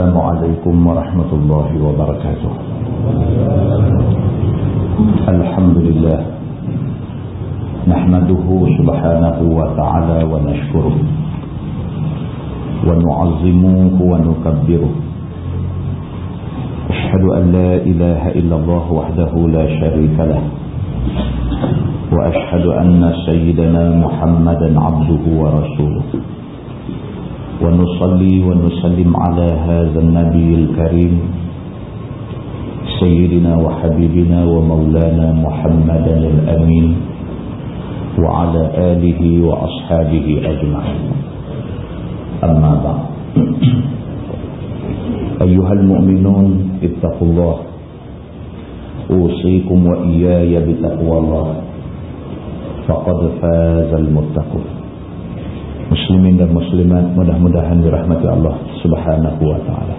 السلام عليكم ورحمة الله وبركاته. الحمد لله نحمده سبحانه وتعالى ونشكره ونعظمه ونكبره. أشهد أن لا إله إلا الله وحده لا شريك له. وأشهد أن سيدنا محمدا عبده ورسوله. ونصلي ونسلم على هذا النبي الكريم سيدنا وحبيبنا ومولانا محمدا الأمين وعلى آله وأصحابه أجمعين. أما بعد. أيها المؤمنون اتقوا الله. أوصيكم وإياي بتقوى الله. فقد فاز المتقون. Muslimin dan muslimat mudah-mudahan dirahmati Allah Subhanahu wa taala.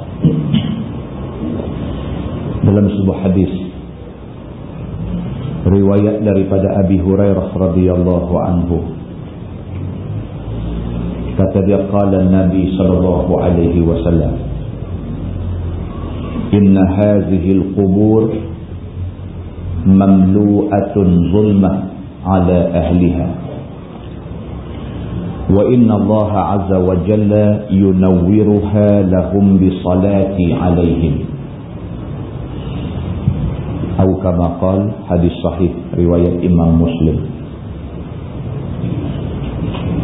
Dalam sebuah hadis riwayat daripada Abi Hurairah radhiyallahu anhu kata dia qala Nabi sallallahu alaihi wasallam Inna hadhihi al-qubur mamlu'atun zulmah ala ahliha وإن الله عز وجل ينورها لهم بصلاة عليهم أو كما قال حديث صحيح رواية إمام مسلم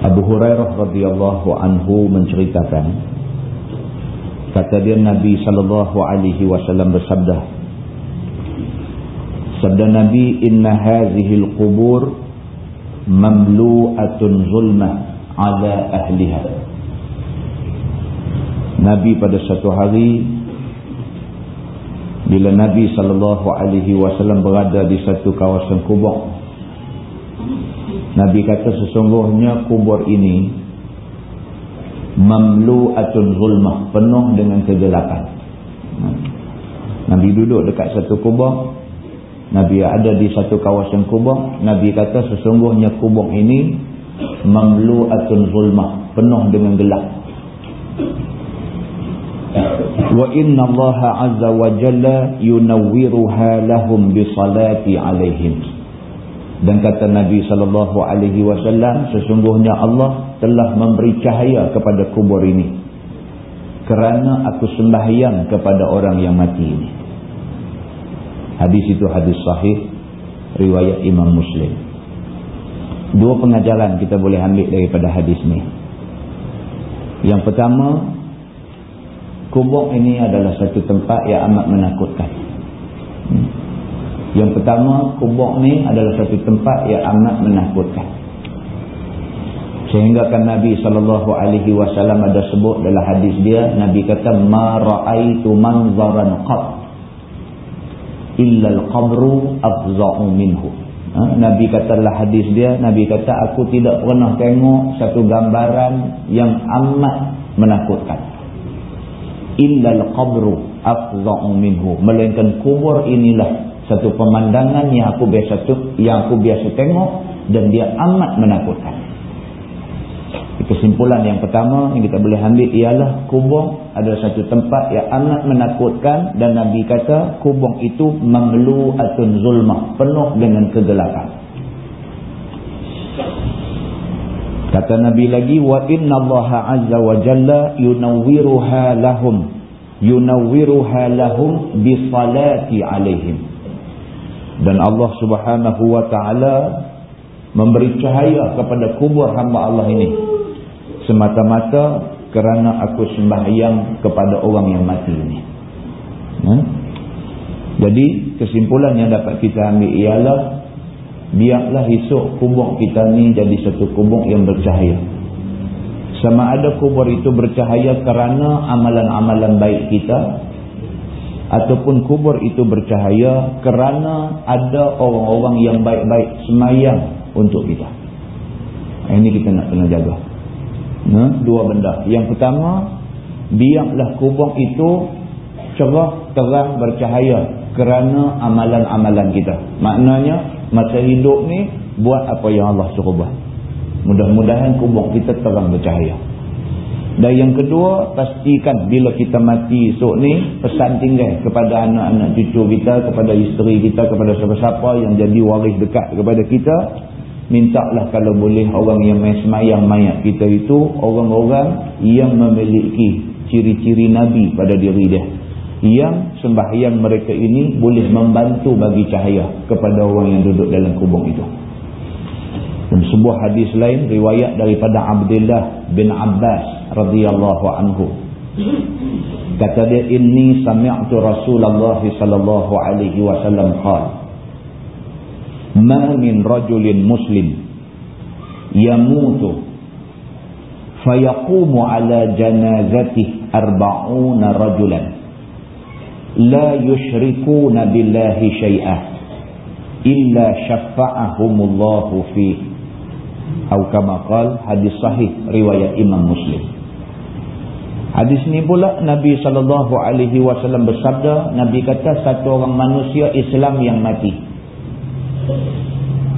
Abu Hurairah radhiyallahu anhu menceritakan kata dia Nabi sallallahu alaihi wasallam bersabda Sabda Nabi inna hadhihi al-qubur mamlu'atun zulmah ala ahliha. Nabi pada satu hari bila Nabi sallallahu alaihi wasallam berada di satu kawasan kubur Nabi kata sesungguhnya kubur ini mamlu'atun zulmah penuh dengan kegelapan. Nabi duduk dekat satu kubur Nabi ada di satu kawasan kubur Nabi kata sesungguhnya kubur ini mamlu'atun zulmah penuh dengan gelap. Wa inna Allah azza wa jalla yunawwiruha lahum bi salati alaihim. Dan kata Nabi sallallahu alaihi wasallam sesungguhnya Allah telah memberi cahaya kepada kubur ini kerana aku sembahyang kepada orang yang mati ini. Hadis itu hadis sahih riwayat Imam Muslim Dua pengajaran kita boleh ambil daripada hadis ni. Yang pertama, kubur ini adalah satu tempat yang amat menakutkan. Yang pertama, kubur ni adalah satu tempat yang amat menakutkan. Sehingga kan Nabi SAW ada sebut dalam hadis dia, Nabi kata, Ma ra'aitu manzaran qat illa al-qabru afza'u minhu. Ha? Nabi katalah hadis dia, Nabi kata aku tidak pernah tengok satu gambaran yang amat menakutkan. Illal qabru afza'u minhu. Melainkan kubur inilah satu pemandangan yang aku biasa yang aku biasa tengok dan dia amat menakutkan kesimpulan yang pertama yang kita boleh ambil ialah kubur adalah satu tempat yang amat menakutkan dan Nabi kata kubur itu mamlu atun zulmah penuh dengan kegelapan. Kata Nabi lagi wa inna Allah azza wa jalla yunawwiruha lahum yunawwiruha lahum bi salati alaihim. Dan Allah subhanahu wa ta'ala memberi cahaya kepada kubur hamba Allah ini semata-mata kerana aku sembahyang kepada orang yang mati ini. Hmm? Jadi kesimpulan yang dapat kita ambil ialah biarlah esok kubur kita ni jadi satu kubur yang bercahaya. Sama ada kubur itu bercahaya kerana amalan-amalan baik kita ataupun kubur itu bercahaya kerana ada orang-orang yang baik-baik semayang untuk kita. Ini kita nak kena jaga. Nah, dua benda. Yang pertama, biarlah kubur itu cerah, terang, bercahaya kerana amalan-amalan kita. Maknanya, masa hidup ni, buat apa yang Allah suruh buat. Mudah-mudahan kubur kita terang bercahaya. Dan yang kedua, pastikan bila kita mati esok ni, pesan tinggal kepada anak-anak cucu kita, kepada isteri kita, kepada siapa-siapa yang jadi waris dekat kepada kita. Mintalah kalau boleh orang yang semayang mayat kita itu, orang-orang yang memiliki ciri-ciri Nabi pada diri dia. Yang sembahyang mereka ini boleh membantu bagi cahaya kepada orang yang duduk dalam kubur itu. Dan sebuah hadis lain, riwayat daripada Abdullah bin Abbas radhiyallahu anhu kata dia inni sami'tu Rasulullah sallallahu alaihi wasallam qala ma min rajulin muslim yamutu fayaqumu ala janazatihi arba'una rajulan la yushrikuna billahi shay'an illa syafa'ahumullahu fihi atau kama hadis sahih riwayat Imam Muslim Hadis ni pula Nabi SAW bersabda, Nabi kata satu orang manusia Islam yang mati.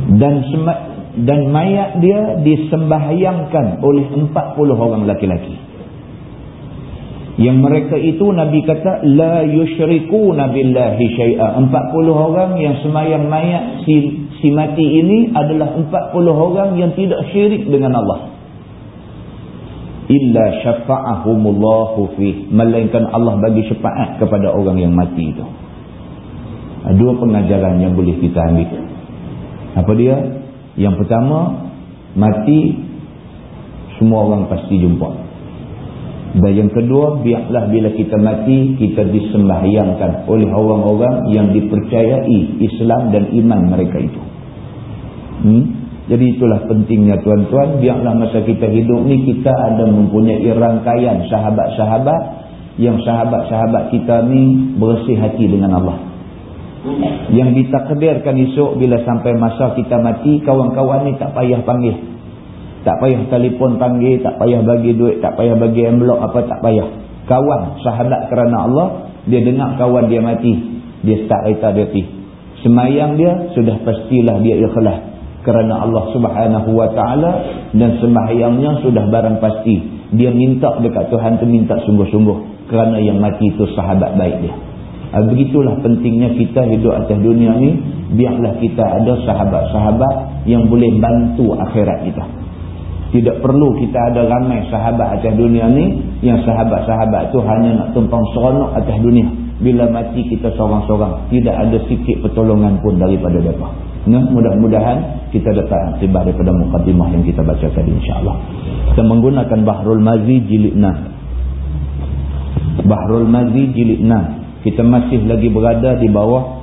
Dan dan mayat dia disembahyangkan oleh 40 orang laki-laki. Yang mereka itu Nabi kata la yushriku nabillahi syai'a. 40 orang yang semayang mayat si, si mati ini adalah 40 orang yang tidak syirik dengan Allah illa syafa'ahumullahu fi melainkan Allah bagi syafaat kepada orang yang mati itu dua pengajaran yang boleh kita ambil apa dia yang pertama mati semua orang pasti jumpa dan yang kedua biarlah bila kita mati kita disembahyangkan oleh orang-orang yang dipercayai Islam dan iman mereka itu hmm? Jadi itulah pentingnya tuan-tuan. Biarlah masa kita hidup ni kita ada mempunyai rangkaian sahabat-sahabat. Yang sahabat-sahabat kita ni bersih hati dengan Allah. Yang ditakdirkan esok bila sampai masa kita mati. Kawan-kawan ni tak payah panggil. Tak payah telefon panggil. Tak payah bagi duit. Tak payah bagi envelope apa. Tak payah. Kawan sahabat kerana Allah. Dia dengar kawan dia mati. Dia start kereta dia pergi. Semayang dia sudah pastilah dia ikhlas kerana Allah subhanahu wa ta'ala dan sembahyangnya sudah barang pasti dia minta dekat Tuhan tu minta sungguh-sungguh kerana yang mati itu sahabat baik dia begitulah pentingnya kita hidup atas dunia ni biarlah kita ada sahabat-sahabat yang boleh bantu akhirat kita tidak perlu kita ada ramai sahabat atas dunia ni yang sahabat-sahabat tu hanya nak tumpang seronok atas dunia bila mati kita seorang-seorang tidak ada sikit pertolongan pun daripada mereka Nah, mudah-mudahan kita dapat tiba daripada mukadimah yang kita baca tadi insya-Allah. Kita menggunakan Bahrul Mazi jilid 6. Bahrul Mazi jilid 6. Kita masih lagi berada di bawah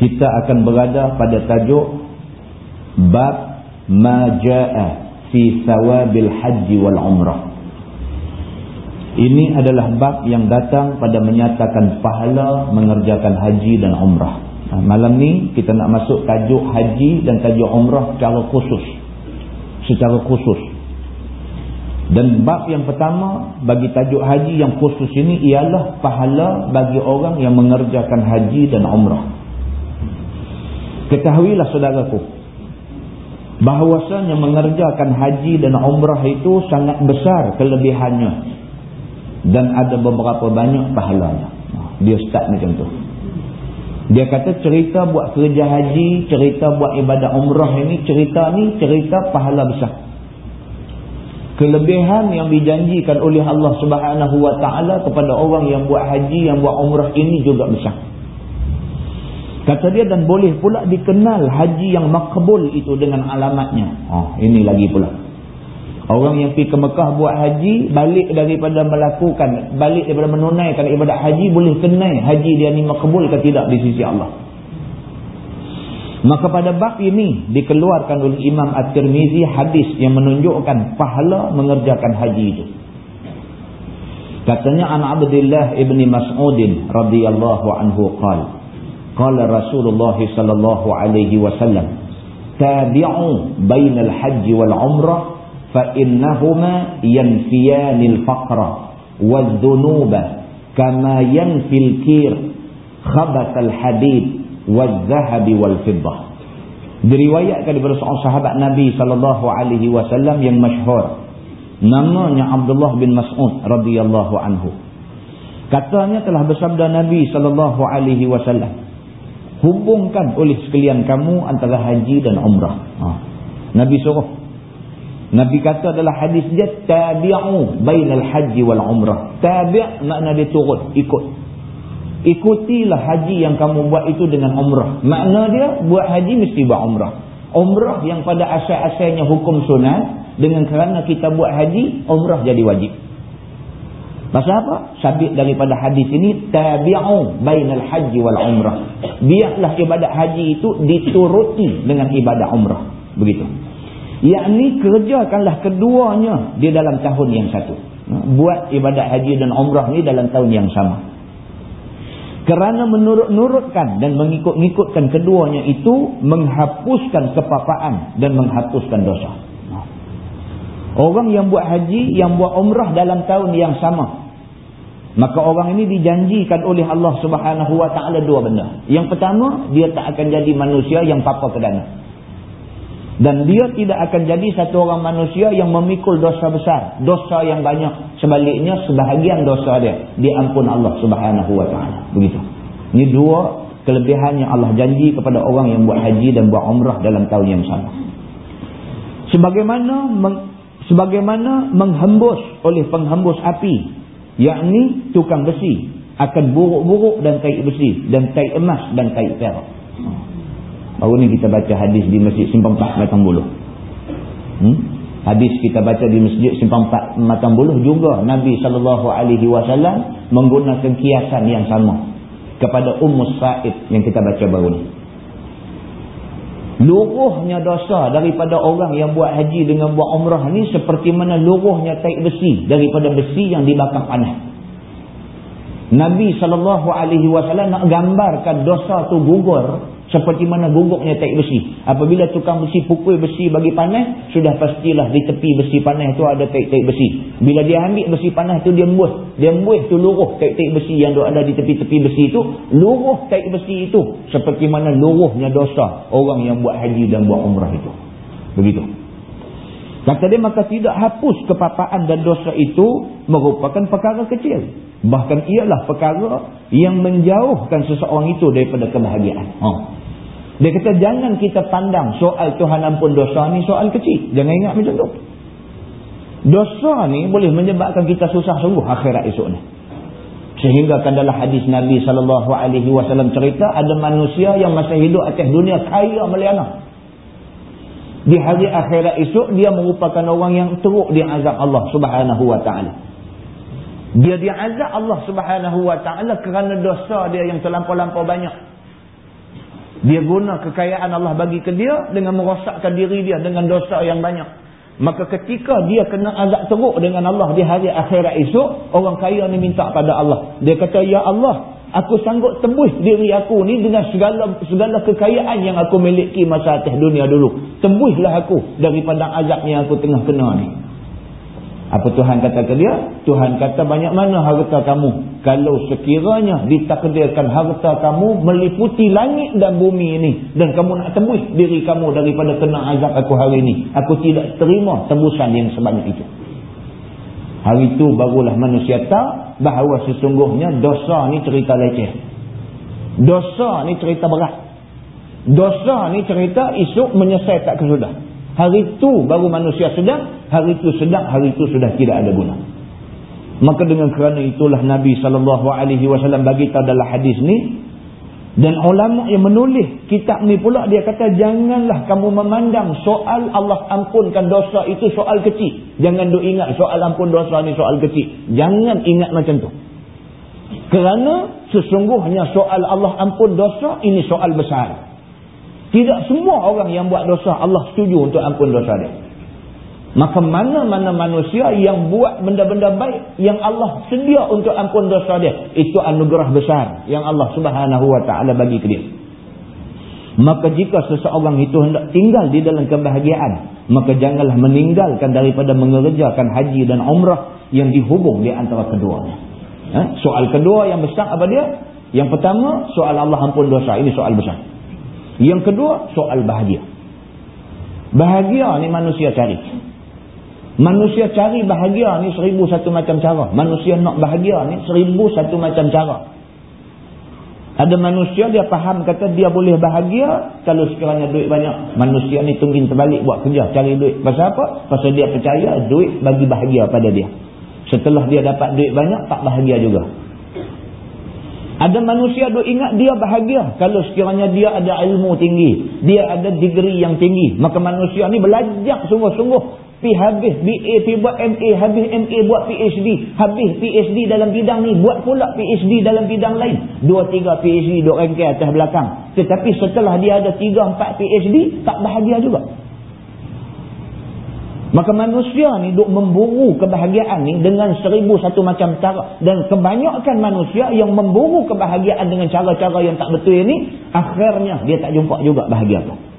kita akan berada pada tajuk bab ma jaa fi sawabil haji wal umrah. Ini adalah bab yang datang pada menyatakan pahala mengerjakan haji dan umrah. Ha, malam ni kita nak masuk tajuk haji dan tajuk umrah secara khusus. Secara khusus. Dan bab yang pertama bagi tajuk haji yang khusus ini ialah pahala bagi orang yang mengerjakan haji dan umrah. Ketahuilah saudaraku. Bahawasanya mengerjakan haji dan umrah itu sangat besar kelebihannya. Dan ada beberapa banyak pahalanya. Dia start macam tu. Dia kata cerita buat kerja haji, cerita buat ibadah umrah ini, cerita ni cerita pahala besar. Kelebihan yang dijanjikan oleh Allah subhanahu wa ta'ala kepada orang yang buat haji, yang buat umrah ini juga besar. Kata dia dan boleh pula dikenal haji yang makbul itu dengan alamatnya. Oh, ini lagi pula. Orang yang pergi ke Mekah buat haji, balik daripada melakukan, balik daripada menunaikan ibadat haji, boleh kenai haji dia ni makbul ke tidak di sisi Allah. Maka pada bab ini dikeluarkan oleh Imam At-Tirmizi hadis yang menunjukkan pahala mengerjakan haji itu. Katanya An Abdullah Ibni Mas'udin radhiyallahu anhu qala qala Rasulullah sallallahu alaihi wasallam tabi'u bainal hajj wal umrah fa innahuma yanfiyanil faqra wadh-dhunuba kama yanfil kir khabath al-hadid wal-zahabi wal-fidbah. Diriwayatkan daripada seorang sahabat Nabi Sallallahu Alaihi Wasallam yang masyhur, Namanya Abdullah bin Mas'ud radhiyallahu anhu. Katanya telah bersabda Nabi Sallallahu Alaihi Wasallam, Hubungkan oleh sekalian kamu antara haji dan umrah. Ha. Nabi suruh. Nabi kata adalah hadis dia tabi'u bainal haji wal umrah. Tabi' makna dia turut, ikut ikutilah haji yang kamu buat itu dengan umrah. Makna dia buat haji mesti buat umrah. Umrah yang pada asal-asalnya hukum sunat dengan kerana kita buat haji umrah jadi wajib. Pasal apa? sabit daripada hadis ini tabi'u bainal haji wal umrah. Biarlah ibadat haji itu dituruti dengan ibadat umrah. Begitu. Yakni kerjakanlah keduanya di dalam tahun yang satu. Buat ibadat haji dan umrah ni dalam tahun yang sama kerana menurut-nurutkan dan mengikut-ngikutkan keduanya itu menghapuskan kepapaan dan menghapuskan dosa. Orang yang buat haji, yang buat umrah dalam tahun yang sama. Maka orang ini dijanjikan oleh Allah subhanahu ta'ala dua benda. Yang pertama, dia tak akan jadi manusia yang papa kedana. Dan dia tidak akan jadi satu orang manusia yang memikul dosa besar. Dosa yang banyak. Sebaliknya sebahagian dosa dia. Diampun Allah subhanahu wa ta'ala. Begitu. Ini dua kelebihan yang Allah janji kepada orang yang buat haji dan buat umrah dalam tahun yang sama. Sebagaimana meng, sebagaimana menghembus oleh penghembus api. Yakni tukang besi. Akan buruk-buruk dan kait besi. Dan kait emas dan kait perak. Baru ni kita baca hadis di Masjid Simpang 4 Matang Buluh. Hmm? Hadis kita baca di Masjid Simpang 4 Matang Buluh juga Nabi SAW menggunakan kiasan yang sama kepada Ummu Sa'id yang kita baca baru ni. Luruhnya dosa daripada orang yang buat haji dengan buat umrah ni seperti mana luruhnya taik besi daripada besi yang dibakar panas. Nabi SAW nak gambarkan dosa tu gugur seperti mana guguknya taik besi. Apabila tukang besi pukul besi bagi panas, sudah pastilah di tepi besi panas itu ada taik-taik besi. Bila dia ambil besi panas itu, dia embuh. Dia embuh itu luruh taik-taik besi yang ada di tepi-tepi besi itu. Luruh taik besi itu. Seperti mana luruhnya dosa orang yang buat haji dan buat umrah itu. Begitu. Kata dia maka tidak hapus kepapaan dan dosa itu merupakan perkara kecil. Bahkan ialah perkara yang menjauhkan seseorang itu daripada kebahagiaan. Oh. Dia kata jangan kita pandang soal Tuhan ampun dosa ni soal kecil. Jangan ingat macam tu. Dosa ni boleh menyebabkan kita susah sungguh akhirat esok ni. Sehingga kan dalam hadis Nabi SAW cerita ada manusia yang masa hidup atas dunia kaya meliana. Di hari akhirat esok dia merupakan orang yang teruk di azab Allah subhanahu wa ta'ala. Dia diazab Allah subhanahu wa ta'ala kerana dosa dia yang terlampau-lampau banyak. Dia guna kekayaan Allah bagi ke dia dengan merosakkan diri dia dengan dosa yang banyak. Maka ketika dia kena azab teruk dengan Allah di hari akhirat esok, orang kaya ni minta pada Allah. Dia kata, Ya Allah, aku sanggup tembus diri aku ni dengan segala segala kekayaan yang aku miliki masa atas dunia dulu. Tembuslah aku daripada azab yang aku tengah kena ni. Apa Tuhan kata ke dia? Tuhan kata banyak mana harta kamu? Kalau sekiranya ditakdirkan harta kamu meliputi langit dan bumi ini. Dan kamu nak tembus diri kamu daripada kena azab aku hari ini. Aku tidak terima tembusan yang sebanyak itu. Hari itu barulah manusia tahu bahawa sesungguhnya dosa ni cerita leceh. Dosa ni cerita berat. Dosa ni cerita esok menyesal tak kesudah. Hari itu baru manusia sedang, hari itu sedang, hari itu sudah tidak ada guna. Maka dengan kerana itulah Nabi SAW bagi tahu dalam hadis ni. Dan ulama yang menulis kitab ni pula dia kata janganlah kamu memandang soal Allah ampunkan dosa itu soal kecil. Jangan duk ingat soal ampun dosa ni soal kecil. Jangan ingat macam tu. Kerana sesungguhnya soal Allah ampun dosa ini soal besar. Tidak semua orang yang buat dosa Allah setuju untuk ampun dosa dia. Maka mana-mana manusia yang buat benda-benda baik yang Allah sedia untuk ampun dosa dia. Itu anugerah besar yang Allah subhanahu wa ta'ala bagi ke dia. Maka jika seseorang itu hendak tinggal di dalam kebahagiaan. Maka janganlah meninggalkan daripada mengerjakan haji dan umrah yang dihubung di antara keduanya. Ha? Soal kedua yang besar apa dia? Yang pertama soal Allah ampun dosa. Ini soal besar. Yang kedua, soal bahagia. Bahagia ni manusia cari. Manusia cari bahagia ni seribu satu macam cara. Manusia nak bahagia ni seribu satu macam cara. Ada manusia dia faham kata dia boleh bahagia kalau sekiranya duit banyak. Manusia ni tunggin terbalik buat kerja cari duit. Pasal apa? Pasal dia percaya duit bagi bahagia pada dia. Setelah dia dapat duit banyak tak bahagia juga. Ada manusia duk ingat dia bahagia kalau sekiranya dia ada ilmu tinggi. Dia ada degree yang tinggi. Maka manusia ni belajar sungguh-sungguh. Pi habis BA, pi buat MA, habis MA buat PhD. Habis PhD dalam bidang ni, buat pula PhD dalam bidang lain. Dua tiga PhD duk rengkai atas belakang. Tetapi setelah dia ada tiga empat PhD, tak bahagia juga. Maka manusia ni duk memburu kebahagiaan ni dengan seribu satu macam cara. Dan kebanyakan manusia yang memburu kebahagiaan dengan cara-cara yang tak betul ni, akhirnya dia tak jumpa juga bahagia tu.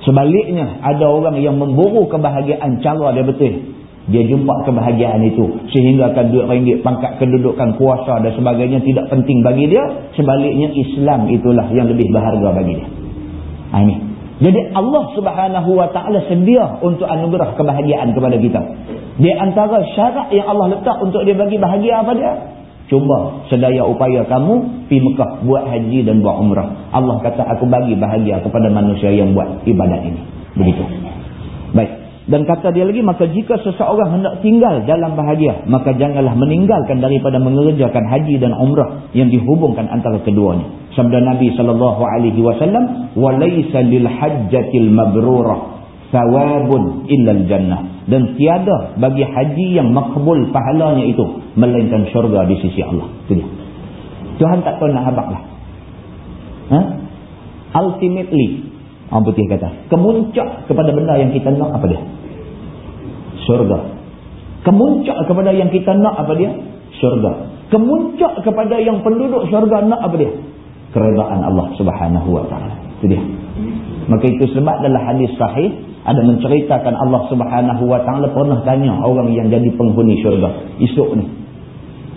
Sebaliknya, ada orang yang memburu kebahagiaan cara dia betul. Dia jumpa kebahagiaan itu. Sehingga akan duit ringgit, pangkat kedudukan, kuasa dan sebagainya tidak penting bagi dia. Sebaliknya, Islam itulah yang lebih berharga bagi dia. Ha, ini. Jadi Allah subhanahu wa ta'ala sedia untuk anugerah kebahagiaan kepada kita. Di antara syarat yang Allah letak untuk dia bagi bahagia apa dia? cuba sedaya upaya kamu pi Mekah buat haji dan buat umrah. Allah kata aku bagi bahagia kepada manusia yang buat ibadat ini. Begitu. Baik. Dan kata dia lagi maka jika seseorang hendak tinggal dalam bahagia maka janganlah meninggalkan daripada mengerjakan haji dan umrah yang dihubungkan antara keduanya. Sabda Nabi sallallahu alaihi wasallam walaisa lil hajjatil mabrurah thawabun illa al jannah. Dan tiada bagi haji yang makbul pahalanya itu, melainkan syurga di sisi Allah. Itu dia. Tuhan tak pernah habaklah. Ha? Ultimately, Orang putih kata. Kemuncak kepada benda yang kita nak apa dia? Surga. Kemuncak kepada yang kita nak apa dia? Surga. Kemuncak kepada yang penduduk surga nak apa dia? Keredaan Allah subhanahu wa ta'ala. Itu dia. Maka itu sebab dalam hadis sahih. Ada menceritakan Allah subhanahu wa ta'ala pernah tanya orang yang jadi penghuni syurga. Esok ni.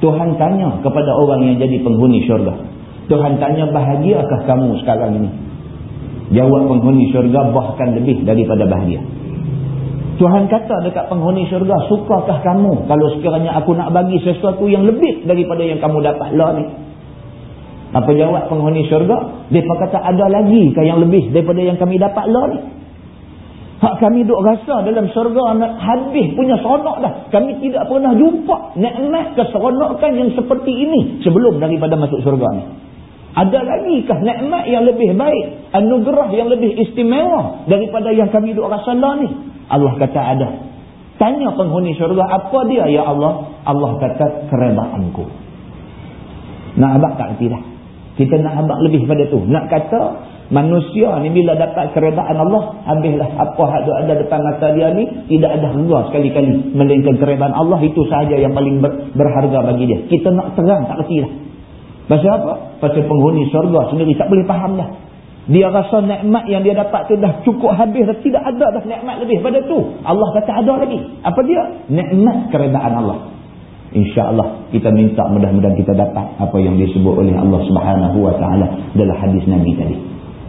Tuhan tanya kepada orang yang jadi penghuni syurga. Tuhan tanya bahagiakah kamu sekarang ini? Jawab penghuni syurga bahkan lebih daripada bahagia. Tuhan kata dekat penghuni syurga, sukakah kamu kalau sekiranya aku nak bagi sesuatu yang lebih daripada yang kamu dapat lah ni? Apa jawab penghuni syurga? Dia kata ada lagi yang lebih daripada yang kami dapat lah ni? Hak kami duk rasa dalam syurga nak habis punya seronok dah. Kami tidak pernah jumpa nikmat keseronokan yang seperti ini sebelum daripada masuk syurga ni. Ada lagi kah nikmat yang lebih baik, anugerah yang lebih istimewa daripada yang kami duk rasa lah ni? Allah kata ada. Tanya penghuni syurga, apa dia ya Allah? Allah kata keredaanku. Nak abang tak kerti dah. Kita nak abang lebih pada tu. Nak kata manusia ni bila dapat keredaan Allah, habislah apa yang ada depan mata dia ni, tidak ada harga sekali-kali. Melainkan keredaan Allah itu sahaja yang paling berharga bagi dia. Kita nak terang tak kerti dah. Pasal apa? Pasal penghuni syurga sendiri tak boleh faham dah. Dia rasa nikmat yang dia dapat tu dah cukup habis dah. Tidak ada dah nikmat lebih pada tu. Allah kata ada lagi. Apa dia? Nikmat keredaan Allah. InsyaAllah kita minta mudah-mudahan kita dapat apa yang disebut oleh Allah subhanahu ta'ala dalam hadis Nabi tadi.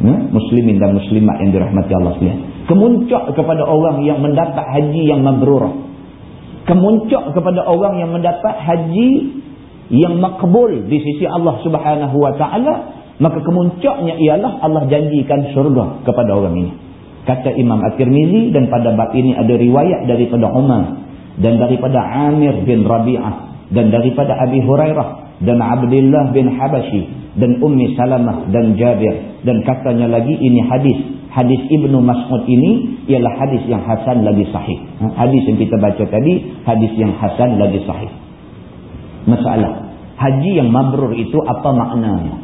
Hmm? Muslimin dan muslimat yang dirahmati Allah sekalian. Kemuncak kepada orang yang mendapat haji yang mabrurah. Kemuncak kepada orang yang mendapat haji yang makbul di sisi Allah subhanahu wa ta'ala maka kemuncaknya ialah Allah janjikan syurga kepada orang ini kata Imam At-Tirmizi dan pada bab ini ada riwayat daripada Umar dan daripada Amir bin Rabi'ah dan daripada Abi Hurairah dan Abdullah bin Habashi dan Ummi Salamah dan Jabir dan katanya lagi ini hadis hadis Ibnu Mas'ud ini ialah hadis yang hasan lagi sahih ha, hadis yang kita baca tadi hadis yang hasan lagi sahih masalah. Haji yang mabrur itu apa maknanya?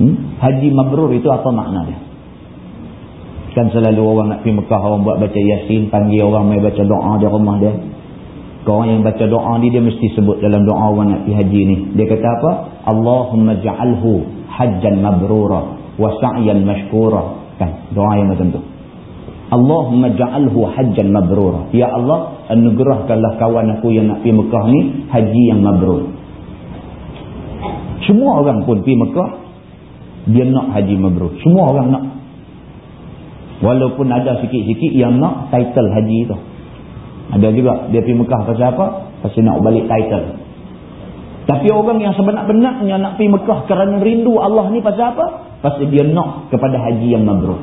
Hmm? Haji mabrur itu apa maknanya? Kan selalu orang nak pergi Mekah, orang buat baca yasin, panggil orang main baca doa di rumah dia. Orang yang baca doa ni, dia mesti sebut dalam doa orang nak pergi haji ni. Dia kata apa? Allahumma ja'alhu hajjan mabrura wa sa'yan mashkura. Kan? Doa yang macam tu. Allahumma ja'alhu hajjan mabrura. Ya Allah, anugerahkanlah kawan aku yang nak pergi Mekah ni haji yang mabrur. Semua orang pun pergi Mekah dia nak haji mabrur. Semua orang nak. Walaupun ada sikit-sikit yang nak title haji tu. Ada juga dia pergi Mekah pasal apa? Pasal nak balik title. Tapi orang yang sebenar-benarnya nak pergi Mekah kerana rindu Allah ni pasal apa? Pasal dia nak kepada haji yang mabrur.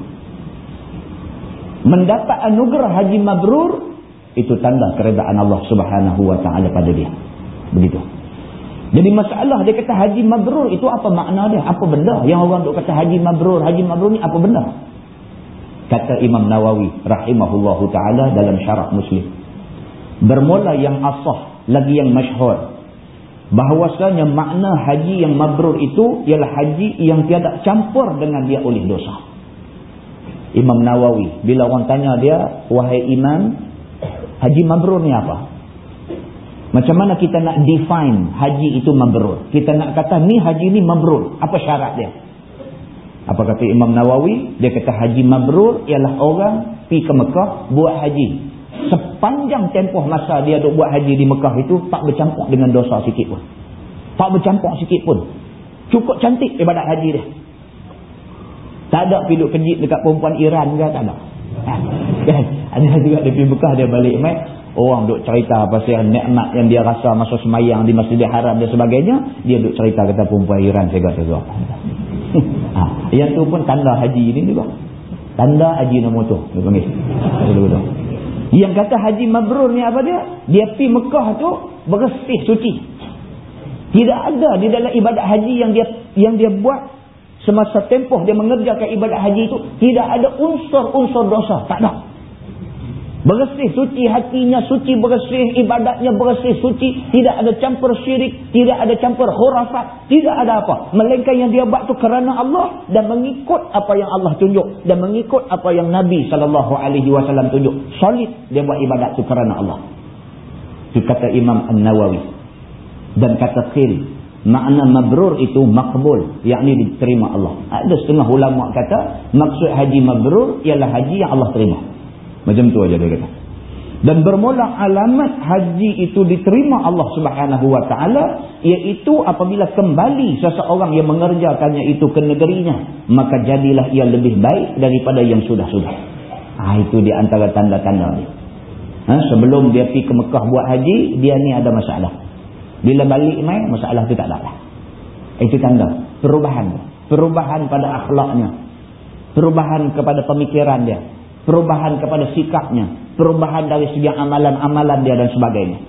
Mendapat anugerah haji mabrur itu tanda keredaan Allah Subhanahu wa taala pada dia. Begitu. Jadi masalah dia kata haji mabrur itu apa makna dia? Apa benda yang orang duk kata haji mabrur? Haji mabrur ni apa benda? Kata Imam Nawawi rahimahullahu taala dalam syarah Muslim. Bermula yang asah lagi yang masyhur bahwasanya makna haji yang mabrur itu ialah haji yang tiada campur dengan dia oleh dosa. Imam Nawawi bila orang tanya dia, wahai imam, haji mabrur ni apa? Macam mana kita nak define haji itu mabrur? Kita nak kata ni haji ni mabrur. Apa syarat dia? Apa kata Imam Nawawi? Dia kata haji mabrur ialah orang pergi ke Mekah buat haji. Sepanjang tempoh masa dia duk buat haji di Mekah itu tak bercampur dengan dosa sikit pun. Tak bercampur sikit pun. Cukup cantik ibadat haji dia. Tak ada pergi duk kejit dekat perempuan Iran ke? Tak ada. Ha. Ada juga dia pergi Mekah dia balik. Mai Orang duk cerita pasal nikmat yang dia rasa masa semayang di Masjidil Haram dan sebagainya. Dia duk cerita kata perempuan Iran segak-segak. ha, yang tu pun tanda haji ini juga. Tanda haji nombor tu. Dia panggil. Yang kata haji mabrur ni apa dia? Dia pergi Mekah tu bersih suci. Tidak ada di dalam ibadat haji yang dia yang dia buat semasa tempoh dia mengerjakan ibadat haji itu. Tidak ada unsur-unsur dosa. Tak ada. Bersih suci hatinya, suci bersih, ibadatnya bersih suci. Tidak ada campur syirik, tidak ada campur khurafat, tidak ada apa. Melainkan yang dia buat itu kerana Allah dan mengikut apa yang Allah tunjuk. Dan mengikut apa yang Nabi SAW tunjuk. Solid dia buat ibadat itu kerana Allah. Itu kata Imam An-Nawawi. Dan kata Khil. Makna mabrur itu makbul. Yang ini diterima Allah. Ada setengah ulama kata, maksud haji mabrur ialah haji yang Allah terima. Macam tu aja dia kata. Dan bermula alamat haji itu diterima Allah Subhanahu wa taala iaitu apabila kembali seseorang yang mengerjakannya itu ke negerinya maka jadilah ia lebih baik daripada yang sudah-sudah. Ah itu di antara tanda-tanda ni. Ha, sebelum dia pergi ke Mekah buat haji dia ni ada masalah. Bila balik mai masalah tu tak ada. Itu tanda perubahan. Perubahan pada akhlaknya. Perubahan kepada pemikiran dia perubahan kepada sikapnya, perubahan dari segi amalan-amalan dia dan sebagainya.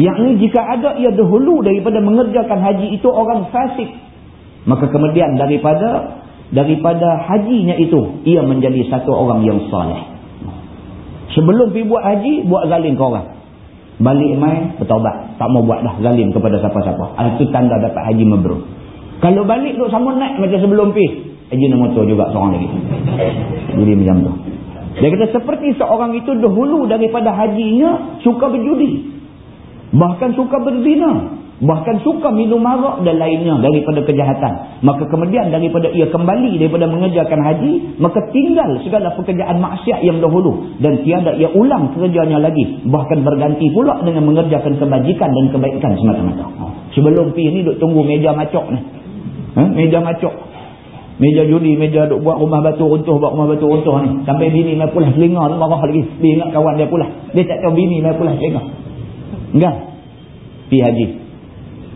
Yang ini jika ada ia dahulu daripada mengerjakan haji itu orang fasik, maka kemudian daripada daripada hajinya itu ia menjadi satu orang yang soleh. Sebelum pergi buat haji, buat zalim ke orang. Balik mai, bertaubat. Tak mau buat dah zalim kepada siapa-siapa. Itu tanda dapat haji mabrur. Kalau balik tu sama naik macam sebelum pergi. Haji nombor tu juga seorang lagi. Jadi macam tu. Dia kata seperti seorang itu dahulu daripada hajinya suka berjudi. Bahkan suka berzina. Bahkan suka minum marak dan lainnya daripada kejahatan. Maka kemudian daripada ia kembali daripada mengerjakan haji. Maka tinggal segala pekerjaan maksiat yang dahulu. Dan tiada ia ulang kerjanya lagi. Bahkan berganti pula dengan mengerjakan kebajikan dan kebaikan semata-mata. Sebelum pergi ni duk tunggu meja macok ni. Ha? Meja macok. Meja judi, meja duk buat rumah batu runtuh, buat rumah batu runtuh ni. Sampai bini mai pula selingar tu marah lagi. Dia ingat kawan dia pula. Dia tak tahu bini mai pula selingar. Enggak. Pi haji.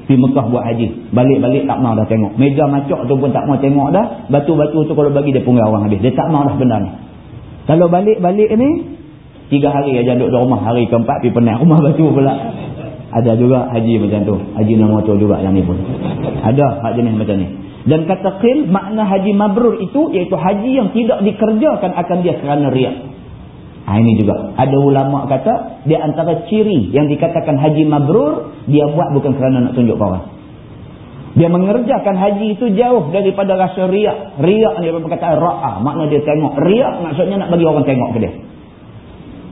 Pi Mekah buat haji. Balik-balik tak mau dah tengok. Meja macok tu pun tak mau tengok dah. Batu-batu tu kalau bagi dia pun orang habis. Dia tak mau dah benda ni. Kalau balik-balik ni, tiga hari aja duduk di rumah. Hari keempat pi penat rumah batu pula. Ada juga haji macam tu. Haji nama tu juga yang ni pun. Ada hak jenis macam ni. Dan kata qil, makna haji mabrur itu, iaitu haji yang tidak dikerjakan akan dia kerana riak. Ha, ini juga. Ada ulama kata, di antara ciri yang dikatakan haji mabrur, dia buat bukan kerana nak tunjuk orang. Dia mengerjakan haji itu jauh daripada rasa riak. Riak ni apa kata ra'a. Makna dia tengok. Riak maksudnya nak bagi orang tengok ke dia.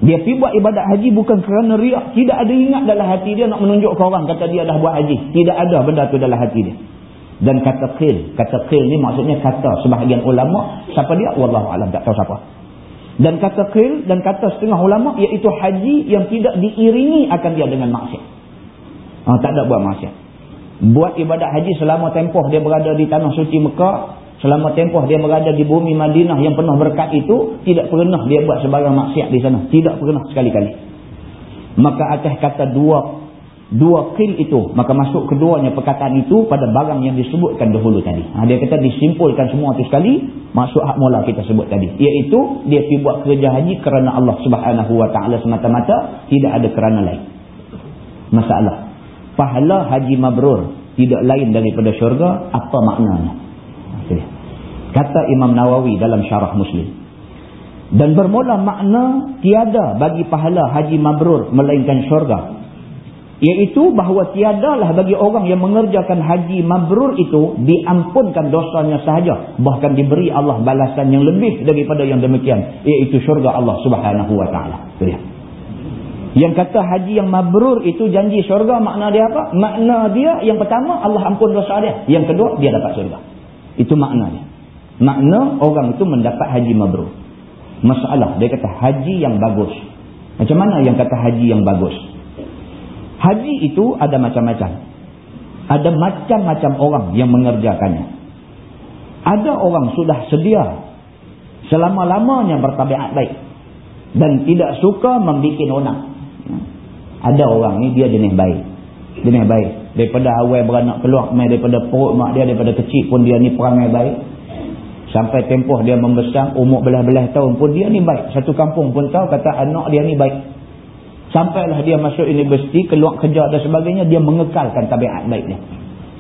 Dia pergi buat ibadat haji bukan kerana riak. Tidak ada ingat dalam hati dia nak menunjuk ke orang. Kata dia dah buat haji. Tidak ada benda tu dalam hati dia dan kata qil kata qil ni maksudnya kata sebahagian ulama siapa dia? Wallahu alam tak tahu siapa. Dan kata qil dan kata setengah ulama iaitu haji yang tidak diiringi akan dia dengan maksiat. Ha, tak ada buat maksiat. Buat ibadat haji selama tempoh dia berada di tanah suci Mekah selama tempoh dia berada di bumi Madinah yang penuh berkat itu tidak pernah dia buat sebarang maksiat di sana. Tidak pernah sekali-kali. Maka atas kata dua dua qil itu maka masuk keduanya perkataan itu pada barang yang disebutkan dahulu tadi. Ha, dia kata disimpulkan semua itu sekali masuk hak mula kita sebut tadi. Iaitu dia pergi buat kerja haji kerana Allah subhanahu wa ta'ala semata-mata tidak ada kerana lain. Masalah. Pahala haji mabrur tidak lain daripada syurga apa maknanya? Kata Imam Nawawi dalam syarah muslim. Dan bermula makna tiada bagi pahala haji mabrur melainkan syurga Iaitu bahawa tiadalah bagi orang yang mengerjakan haji mabrur itu diampunkan dosanya sahaja. Bahkan diberi Allah balasan yang lebih daripada yang demikian. Iaitu syurga Allah subhanahu wa ta'ala. Yang kata haji yang mabrur itu janji syurga makna dia apa? Makna dia yang pertama Allah ampun dosa dia. Yang kedua dia dapat syurga. Itu makna dia. Makna orang itu mendapat haji mabrur. Masalah dia kata haji yang bagus. Macam mana yang kata haji yang bagus? Haji itu ada macam-macam. Ada macam-macam orang yang mengerjakannya. Ada orang sudah sedia selama-lamanya bertabiat baik. Dan tidak suka membuat orang. Ada orang ni dia jenis baik. Jenis baik. Daripada awal beranak keluar main daripada perut mak dia daripada kecil pun dia ni perangai baik. Sampai tempoh dia membesar umur belah-belah tahun pun dia ni baik. Satu kampung pun tahu kata anak dia ni baik. Sampailah dia masuk universiti, keluar kerja dan sebagainya, dia mengekalkan tabiat baiknya.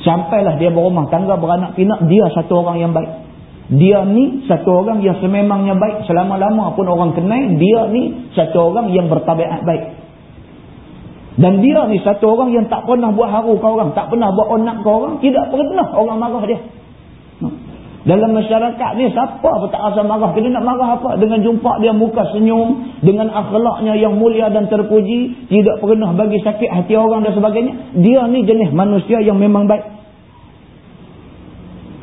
Sampailah dia berumah tangga, beranak pinak, dia satu orang yang baik. Dia ni satu orang yang sememangnya baik. Selama-lama pun orang kenal, dia ni satu orang yang bertabiat baik. Dan dia ni satu orang yang tak pernah buat haru ke orang, tak pernah buat onak ke orang, tidak pernah orang marah dia. Dalam masyarakat ni siapa pun tak rasa marah. Kita nak marah apa? Dengan jumpa dia muka senyum. Dengan akhlaknya yang mulia dan terpuji. Tidak pernah bagi sakit hati orang dan sebagainya. Dia ni jenis manusia yang memang baik.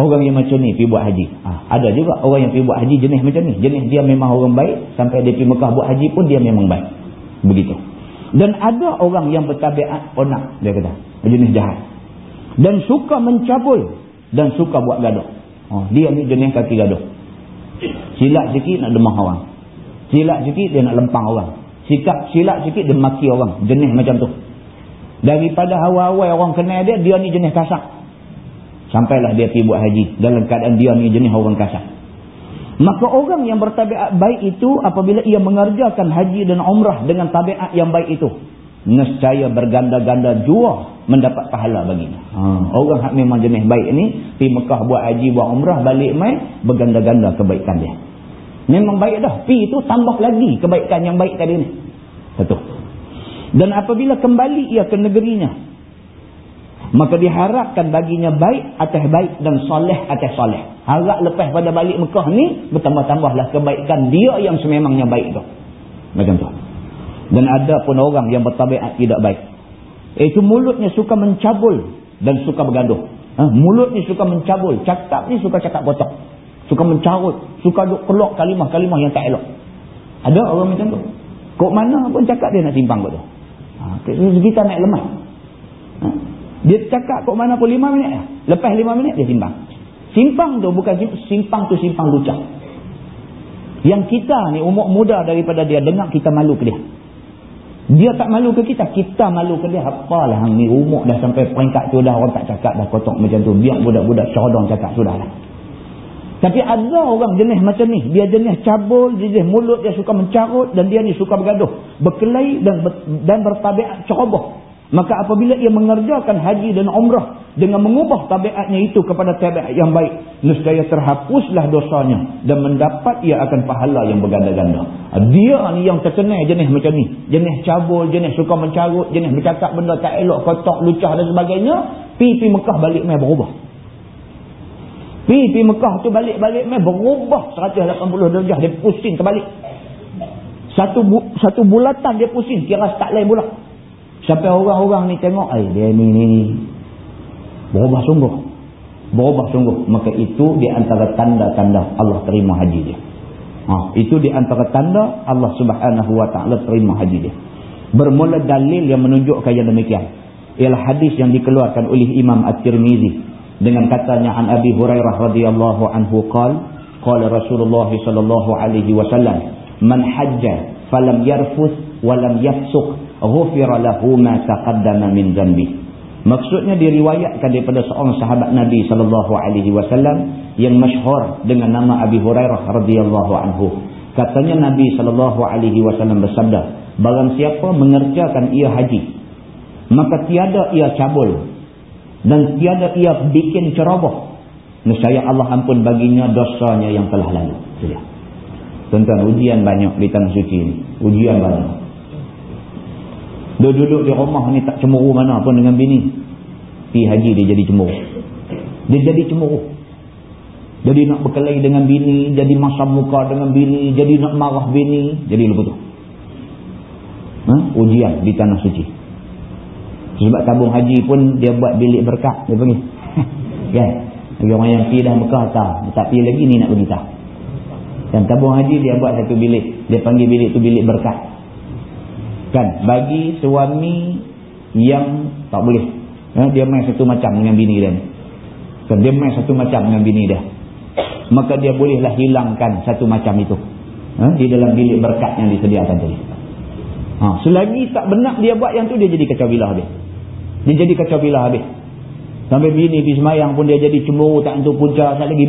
Orang yang macam ni pergi buat haji. Ha, ada juga orang yang pergi buat haji jenis macam ni. Jenis dia memang orang baik. Sampai dia pergi Mekah buat haji pun dia memang baik. Begitu. Dan ada orang yang bertabiat onak. Dia kata. Jenis jahat. Dan suka mencabul. Dan suka buat gaduh. Oh, dia ni jenis kaki gaduh. Silap sikit nak demah orang. Silap sikit dia nak lempang orang. Sikap silap sikit dia maki orang. Jenis macam tu. Daripada awal-awal orang kenal dia, dia ni jenis kasar. Sampailah dia pergi buat haji. Dalam keadaan dia ni jenis orang kasar. Maka orang yang bertabiat baik itu apabila ia mengerjakan haji dan umrah dengan tabiat yang baik itu nescaya berganda-ganda jua mendapat pahala baginya. Ha. Orang yang memang jenis baik ni, pergi Mekah buat haji, buat umrah, balik mai, berganda-ganda kebaikan dia. Memang baik dah. Pergi itu tambah lagi kebaikan yang baik tadi ni. Satu. Dan apabila kembali ia ke negerinya, maka diharapkan baginya baik atas baik dan soleh atas soleh. Harap lepas pada balik Mekah ni, bertambah-tambahlah kebaikan dia yang sememangnya baik tu. Macam tu. Dan ada pun orang yang bertabiat tidak baik. Itu mulutnya suka mencabul dan suka bergaduh. Ha? Mulutnya suka mencabul. Cakap ni suka cakap kotak. Suka mencarut. Suka duk keluar kalimah-kalimah yang tak elok. Ada orang macam tu. Kok mana pun cakap dia nak simpang kot tu. Ha, kita naik lemah. Ha? Dia cakap kok mana pun lima minit. Lepas lima minit dia simpang. Simpang tu bukan simpang tu simpang lucah. Yang kita ni umur muda daripada dia dengar kita malu ke dia. Dia tak malu ke kita? Kita malu ke dia? Apalah hang ni umur dah sampai peringkat tu dah orang tak cakap dah kotok macam tu. Biar budak-budak syodong cakap sudah lah. Tapi ada orang jenis macam ni. Dia jenis cabul, jenis mulut dia suka mencarut dan dia ni suka bergaduh. Berkelai dan ber, dan bertabiat ceroboh. Maka apabila ia mengerjakan haji dan umrah dengan mengubah tabiatnya itu kepada tabiat yang baik, nescaya terhapuslah dosanya dan mendapat ia akan pahala yang berganda-ganda. Dia ni yang terkenal jenis macam ni. Jenis cabul, jenis suka mencarut, jenis bercakap benda tak elok, kotak, lucah dan sebagainya. Pi-pi Mekah balik mai berubah. Pi-pi Mekah tu balik-balik mai berubah 180 darjah. Dia pusing terbalik. Satu satu bulatan dia pusing. Kira tak lain bulat. Sampai orang-orang ni tengok, ay, dia ni, ni, ni. Berubah sungguh. Berubah sungguh. Maka itu di antara tanda-tanda Allah terima haji dia. Ha, itu di antara tanda Allah subhanahu wa ta'ala terima haji dia. Bermula dalil yang menunjukkan yang demikian. Ialah hadis yang dikeluarkan oleh Imam At-Tirmizi. Dengan katanya an Abi Hurairah radhiyallahu anhu qal. Qala Rasulullah sallallahu alaihi wasallam. Man hajja falam yarfuth walam yafsuq ghufira lahu ma taqaddama min dhanbi. Maksudnya diriwayatkan daripada seorang sahabat Nabi sallallahu alaihi wasallam yang masyhur dengan nama Abi Hurairah radhiyallahu anhu. Katanya Nabi sallallahu alaihi wasallam bersabda barang siapa mengerjakan ia haji maka tiada ia cabul dan tiada ia bikin ceroboh. Nescaya Allah ampun baginya dosanya yang telah lalu Tuan-tuan, ujian banyak di tanah suci ini. Ujian banyak. Dia duduk di rumah ni tak cemburu mana pun dengan bini. Pergi haji dia jadi cemburu. Dia jadi cemburu. Jadi nak berkelahi dengan bini, jadi masam muka dengan bini, jadi nak marah bini, jadi lepas tu. Ha? Ujian di tanah suci. Sebab tabung haji pun dia buat bilik berkat, dia panggil. kan? Orang yang pergi dah Mekah tak, tak pergi lagi ni nak pergi tak. Dan tabung haji dia buat satu bilik. Dia panggil bilik tu bilik berkat. Kan? Bagi suami yang tak boleh. Ha? Dia main satu macam dengan bini dia. Kan? Dia main satu macam dengan bini dia. Maka dia bolehlah hilangkan satu macam itu. Ha? Di dalam bilik berkat yang disediakan tadi. Ha? Selagi tak benar dia buat yang tu, dia jadi kacau bilah habis. Dia jadi kacau bilah habis. Sampai bini pergi semayang pun dia jadi cemburu, tak tentu punca, tak lagi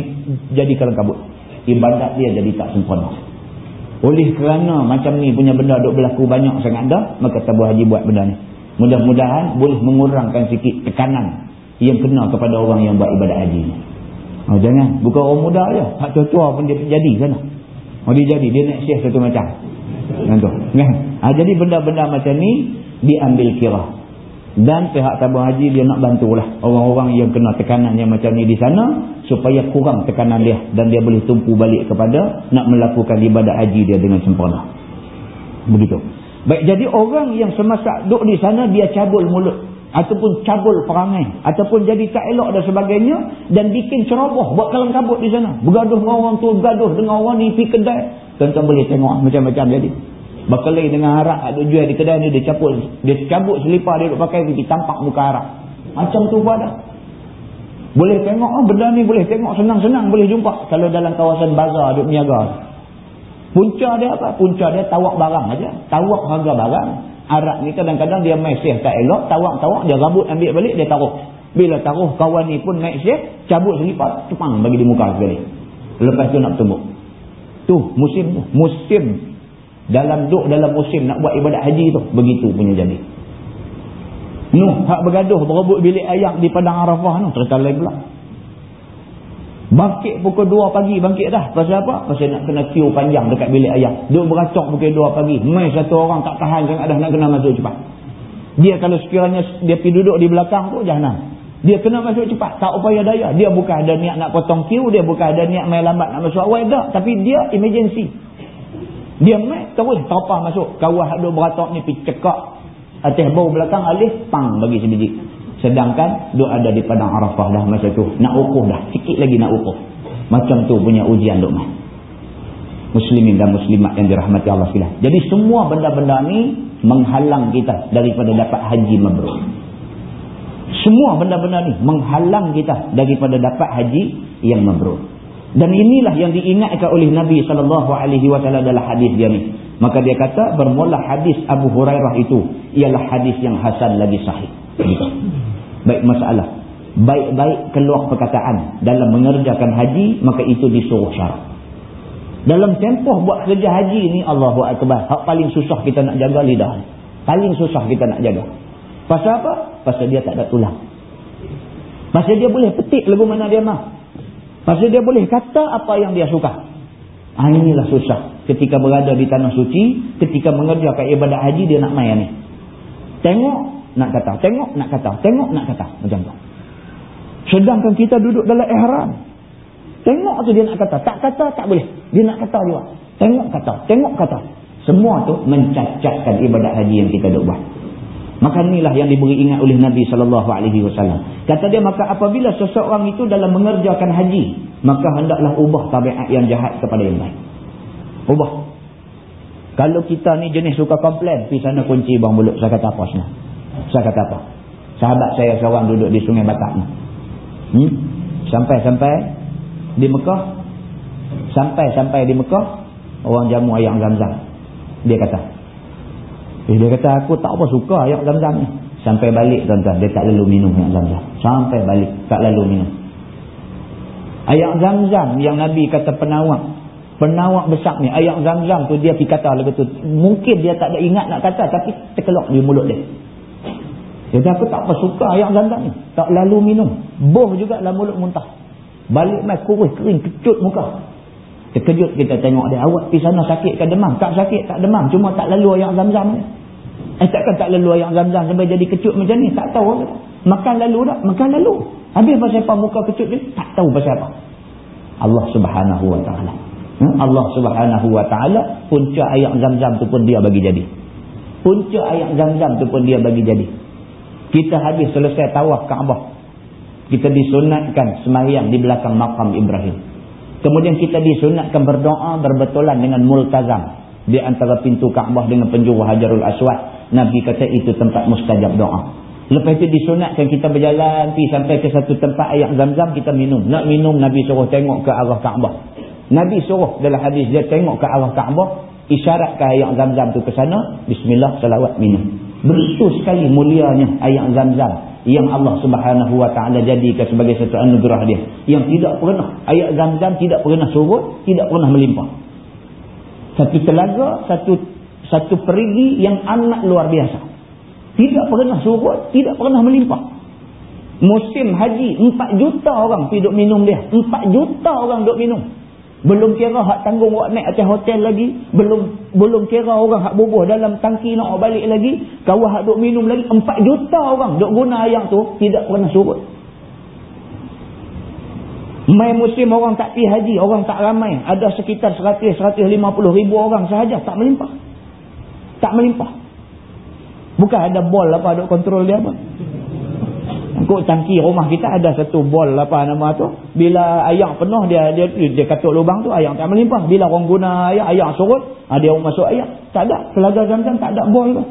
jadi kalang kabut ibadat dia jadi tak sempurna. Oleh kerana macam ni punya benda duk berlaku banyak sangat dah, maka tabuh haji buat benda ni. Mudah-mudahan boleh mengurangkan sikit tekanan yang kena kepada orang yang buat ibadat haji ni. Oh, jangan, bukan orang muda je. Tak tua-tua pun dia jadi sana. Oh, dia jadi, dia nak syekh satu macam. Tu. Kan? Jadi benda-benda macam ni diambil kira dan pihak tabung haji dia nak bantulah orang-orang yang kena tekanan yang macam ni di sana supaya kurang tekanan dia dan dia boleh tumpu balik kepada nak melakukan ibadat haji dia dengan sempurna. Begitu. Baik jadi orang yang semasa duduk di sana dia cabul mulut ataupun cabul perangai ataupun jadi tak elok dan sebagainya dan bikin ceroboh buat kalang kabut di sana. Bergaduh dengan orang tu bergaduh dengan orang ni pergi kedai. Tuan-tuan boleh tengok macam-macam jadi berkelahi dengan harap ada jual di kedai ni dia cabut dia cabut selipar dia duk pakai pergi tampak muka harap macam tu pun ada boleh tengok oh, benda ni boleh tengok senang-senang boleh jumpa. Kalau dalam kawasan bazar duk niaga. Punca dia apa? Punca dia tawak barang aja. Tawak harga barang. Harap ni kadang-kadang dia syekh tak elok tawak-tawak dia rabut ambil balik dia taruh. Bila taruh kawan ni pun naik syekh cabut selipar cepang bagi di muka sekali. Lepas tu nak tumbuk tu musim tu musim dalam duk dalam musim nak buat ibadat haji tu begitu punya jadi. Nuh hak bergaduh berebut bilik ayak di padang Arafah tu cerita lain pula. Bangkit pukul 2 pagi bangkit dah. Pasal apa? pasal nak kena queue panjang dekat bilik ayak duk beracok pukul 2 pagi. Mai satu orang tak tahan sangat dah nak kena masuk cepat. Dia kalau sekiranya dia pergi duduk di belakang tu jahannam dia kena masuk cepat tak upaya daya. Dia bukan ada niat nak potong queue dia bukan ada niat main lambat nak masuk awal tak tapi dia emergency dia mai terus terpah masuk. Kawah ada beratok ni pergi cekak atas bau belakang alih pang bagi sebiji. Sedangkan duk ada di padang Arafah dah masa tu. Nak ukuh dah. Sikit lagi nak ukuh. Macam tu punya ujian duk mai. Muslimin dan muslimat yang dirahmati Allah silah. Jadi semua benda-benda ni menghalang kita daripada dapat haji mabrur. Semua benda-benda ni menghalang kita daripada dapat haji yang mabrur. Dan inilah yang diingatkan oleh Nabi SAW dalam hadis dia ni. Maka dia kata bermula hadis Abu Hurairah itu ialah hadis yang hasan lagi sahih. Baik masalah. Baik-baik keluar perkataan dalam mengerjakan haji maka itu disuruh syarat. Dalam tempoh buat kerja haji ni Allahu Akbar. Hak paling susah kita nak jaga lidah. Paling susah kita nak jaga. Pasal apa? Pasal dia tak ada tulang. Pasal dia boleh petik lagu mana dia mah. Pasal dia boleh kata apa yang dia suka. Ha, inilah susah. Ketika berada di tanah suci, ketika mengerjakan ibadat haji, dia nak main ni. Tengok, nak kata. Tengok, nak kata. Tengok, nak kata. Macam tu. Sedangkan kita duduk dalam ihram. Tengok tu dia nak kata. Tak kata, tak boleh. Dia nak kata juga. Tengok kata. Tengok kata. Semua tu mencacatkan ibadat haji yang kita duduk buat. Maka inilah yang diberi ingat oleh Nabi SAW. Kata dia, maka apabila seseorang itu dalam mengerjakan haji, maka hendaklah ubah tabiat yang jahat kepada yang baik. Ubah. Kalau kita ni jenis suka komplain, pergi sana kunci bang mulut. Saya kata apa sebenarnya? Saya kata apa? Sahabat saya seorang duduk di sungai Batak ni. Hmm? Sampai-sampai di Mekah. Sampai-sampai di Mekah, orang jamu ayam zam-zam. Dia kata, Eh, dia kata aku tak apa suka air zam-zam ni. Sampai balik tuan-tuan dia tak lalu minum air zam-zam. Sampai balik tak lalu minum. Air zam-zam yang Nabi kata penawak. Penawak besar ni. Air zam-zam tu dia pergi kata lagu tu. Mungkin dia tak ada ingat nak kata tapi terkelok di mulut dia. Dia kata aku tak apa suka air zam-zam ni. Tak lalu minum. Boh juga dalam mulut muntah. Balik mai kurus kering kecut muka. Terkejut kita tengok dia. Awak pergi sana sakit ke demam? Tak sakit, tak demam. Cuma tak lalu air zam-zam ni. Eh takkan tak lalu air zam-zam sampai jadi kecut macam ni? Tak tahu. Makan lalu tak? Makan lalu. Habis pasal apa muka kecut ni? Tak tahu pasal apa. Allah subhanahu wa ta'ala. Hmm? Allah subhanahu wa ta'ala punca air zam-zam tu pun dia bagi jadi. Punca air zam-zam tu pun dia bagi jadi. Kita habis selesai tawaf Kaabah. Kita disunatkan semayang di belakang makam Ibrahim. Kemudian kita disunatkan berdoa berbetulan dengan multazam. Di antara pintu Kaabah dengan penjuru Hajarul Aswad. Nabi kata itu tempat mustajab doa. Lepas itu disunatkan kita berjalan pergi sampai ke satu tempat air zam-zam kita minum. Nak minum Nabi suruh tengok ke arah Kaabah. Nabi suruh dalam hadis dia tengok ke arah Kaabah. Isyaratkan air zam-zam tu ke sana. Bismillah salawat minum. Begitu sekali mulianya air zam-zam yang Allah subhanahu wa ta'ala jadikan sebagai satu anugerah dia. Yang tidak pernah, ayat zam-zam tidak pernah surut, tidak pernah melimpah. Satu telaga, satu satu perigi yang amat luar biasa. Tidak pernah surut, tidak pernah melimpah. Musim haji, 4 juta orang pergi duduk minum dia. 4 juta orang duduk minum. Belum kira hak tanggung buat naik atas hotel lagi. Belum belum kira orang hak bubuh dalam tangki nak balik lagi. Kawah hak duk minum lagi. Empat juta orang duk guna air tu. Tidak pernah surut. Mai musim orang tak pergi haji. Orang tak ramai. Ada sekitar 100-150 ribu orang sahaja. Tak melimpah. Tak melimpah. Bukan ada bol apa duk kontrol dia apa. Kok tangki rumah kita ada satu bol apa nama tu. Bila air penuh dia dia dia katuk lubang tu air tak melimpah. Bila orang guna air, air surut, ada orang masuk air. Tak ada. Telaga Zamzam tak ada bol tu.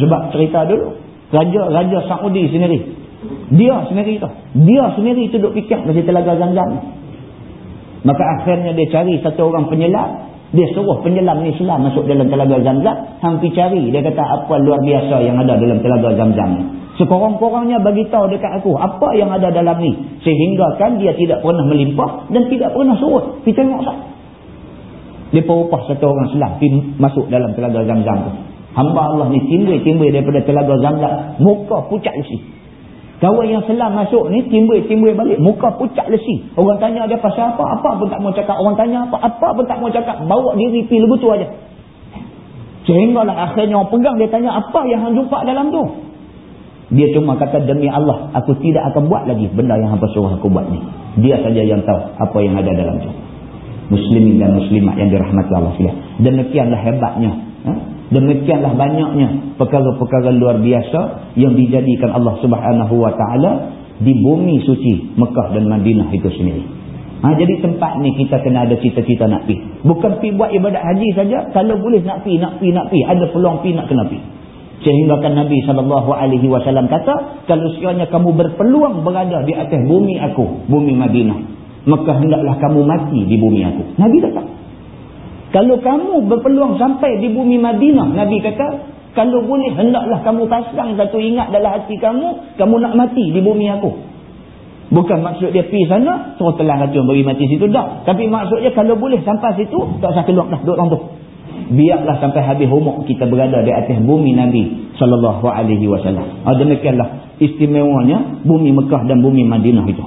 Sebab cerita dulu. Raja Raja Saudi sendiri. Dia sendiri tu. Dia sendiri tu duk fikir pasal telaga Zamzam. Maka akhirnya dia cari satu orang penyelam. Dia suruh penyelam ni selam masuk dalam telaga Zamzam. Hampir cari. Dia kata apa luar biasa yang ada dalam telaga Zamzam ni. Sekurang-kurangnya bagi tahu dekat aku apa yang ada dalam ni. Sehingga kan dia tidak pernah melimpah dan tidak pernah surut. Kita tengok sah. Dia perupah satu orang selam masuk dalam telaga zam-zam tu. Hamba Allah ni timbul-timbul daripada telaga zam-zam. Muka pucat lesi. Kawan yang selam masuk ni timbul-timbul balik. Muka pucat lesi. Orang tanya dia pasal apa? Apa pun tak mau cakap. Orang tanya apa? Apa pun tak mau cakap. Bawa diri pergi lebutu aja. Sehinggalah akhirnya orang pegang dia tanya apa yang hang jumpa dalam tu. Dia cuma kata demi Allah, aku tidak akan buat lagi benda yang hampa suruh aku buat ni. Dia saja yang tahu apa yang ada dalam tu. Muslimin dan muslimat yang dirahmati Allah SWT. Demikianlah hebatnya. Ha? Demikianlah banyaknya perkara-perkara luar biasa yang dijadikan Allah Subhanahu Wa Taala di bumi suci Mekah dan Madinah itu sendiri. Ha, jadi tempat ni kita kena ada cita-cita nak pergi. Bukan pergi buat ibadat haji saja. Kalau boleh nak pergi, nak pergi, nak pergi. Ada peluang pergi, nak kena pergi. Sehingga kan Nabi SAW kata, kalau sekiranya kamu berpeluang berada di atas bumi aku, bumi Madinah, maka hendaklah kamu mati di bumi aku. Nabi kata. Kalau kamu berpeluang sampai di bumi Madinah, Nabi kata, kalau boleh hendaklah kamu pasang satu ingat dalam hati kamu, kamu nak mati di bumi aku. Bukan maksud dia pergi sana, terus telah racun bagi mati situ. Tak. Tapi maksudnya kalau boleh sampai situ, tak usah keluar dah, duduk orang tu biarlah sampai habis umur kita berada di atas bumi Nabi sallallahu alaihi wasallam. Ah demikianlah istimewanya bumi Mekah dan bumi Madinah itu.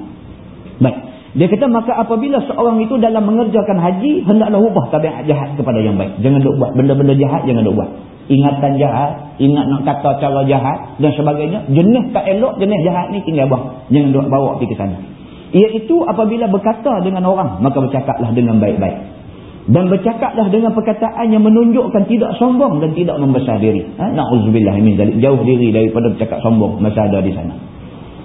Baik. Dia kata maka apabila seorang itu dalam mengerjakan haji hendaklah ubah tabiat jahat kepada yang baik. Jangan duk buat benda-benda jahat jangan duk buat. Ingatan jahat, ingat nak kata cara jahat dan sebagainya, jenis tak elok jenis jahat ni tinggal buang. Jangan duk bawa pergi ke sana. Iaitu apabila berkata dengan orang maka bercakaplah dengan baik-baik dan bercakaplah dengan perkataan yang menunjukkan tidak sombong dan tidak membesar diri. Ha? Na'udzubillah min zalik. Jauh diri daripada bercakap sombong masa ada di sana.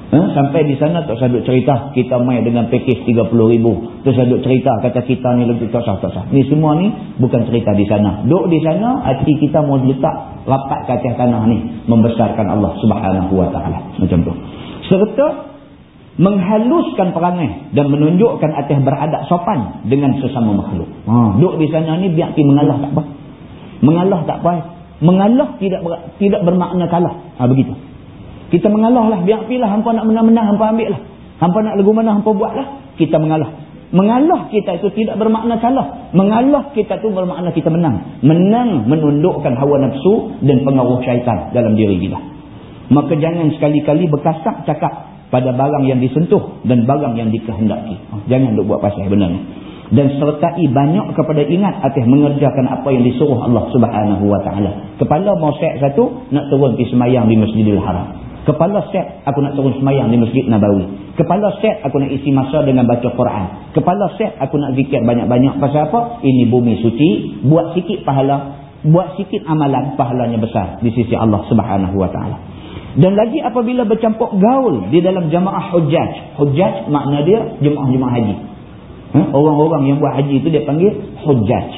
Ha? Sampai di sana tak sadut cerita kita main dengan pakej 30 ribu. Tak sadut cerita kata kita ni lebih tak sah, tak sah. Ni semua ni bukan cerita di sana. Duduk di sana hati kita mau letak rapat ke atas tanah ni. Membesarkan Allah subhanahu wa ta'ala. Macam tu. Serta menghaluskan perangai dan menunjukkan atas beradab sopan dengan sesama makhluk. Ha, duduk di sana ni biar pergi mengalah tak apa. Mengalah tak apa. Mengalah tidak ber, tidak bermakna kalah. Ha, begitu. Kita mengalah lah. Biar pilih hampa nak menang-menang, hampa ambil lah. Hampa nak lagu mana, hampa buat lah. Kita mengalah. Mengalah kita itu tidak bermakna kalah. Mengalah kita itu bermakna kita menang. Menang menundukkan hawa nafsu dan pengaruh syaitan dalam diri kita. Maka jangan sekali-kali berkasak cakap pada barang yang disentuh dan barang yang dikehendaki. Ha, jangan duk buat pasal benar ni dan sertai banyak kepada ingat atas mengerjakan apa yang disuruh Allah subhanahu wa ta'ala. Kepala mau set satu, nak turun pergi semayang di Masjidil Haram. Kepala set, aku nak turun semayang di Masjid Nabawi. Kepala set, aku nak isi masa dengan baca Quran. Kepala set, aku nak zikir banyak-banyak. Pasal apa? Ini bumi suci. Buat sikit pahala. Buat sikit amalan, pahalanya besar di sisi Allah subhanahu wa ta'ala. Dan lagi apabila bercampur gaul di dalam jamaah hujjaj. Hujjaj makna dia jemaah-jemaah haji. Ha? Orang-orang yang buat haji itu dia panggil hujjaj.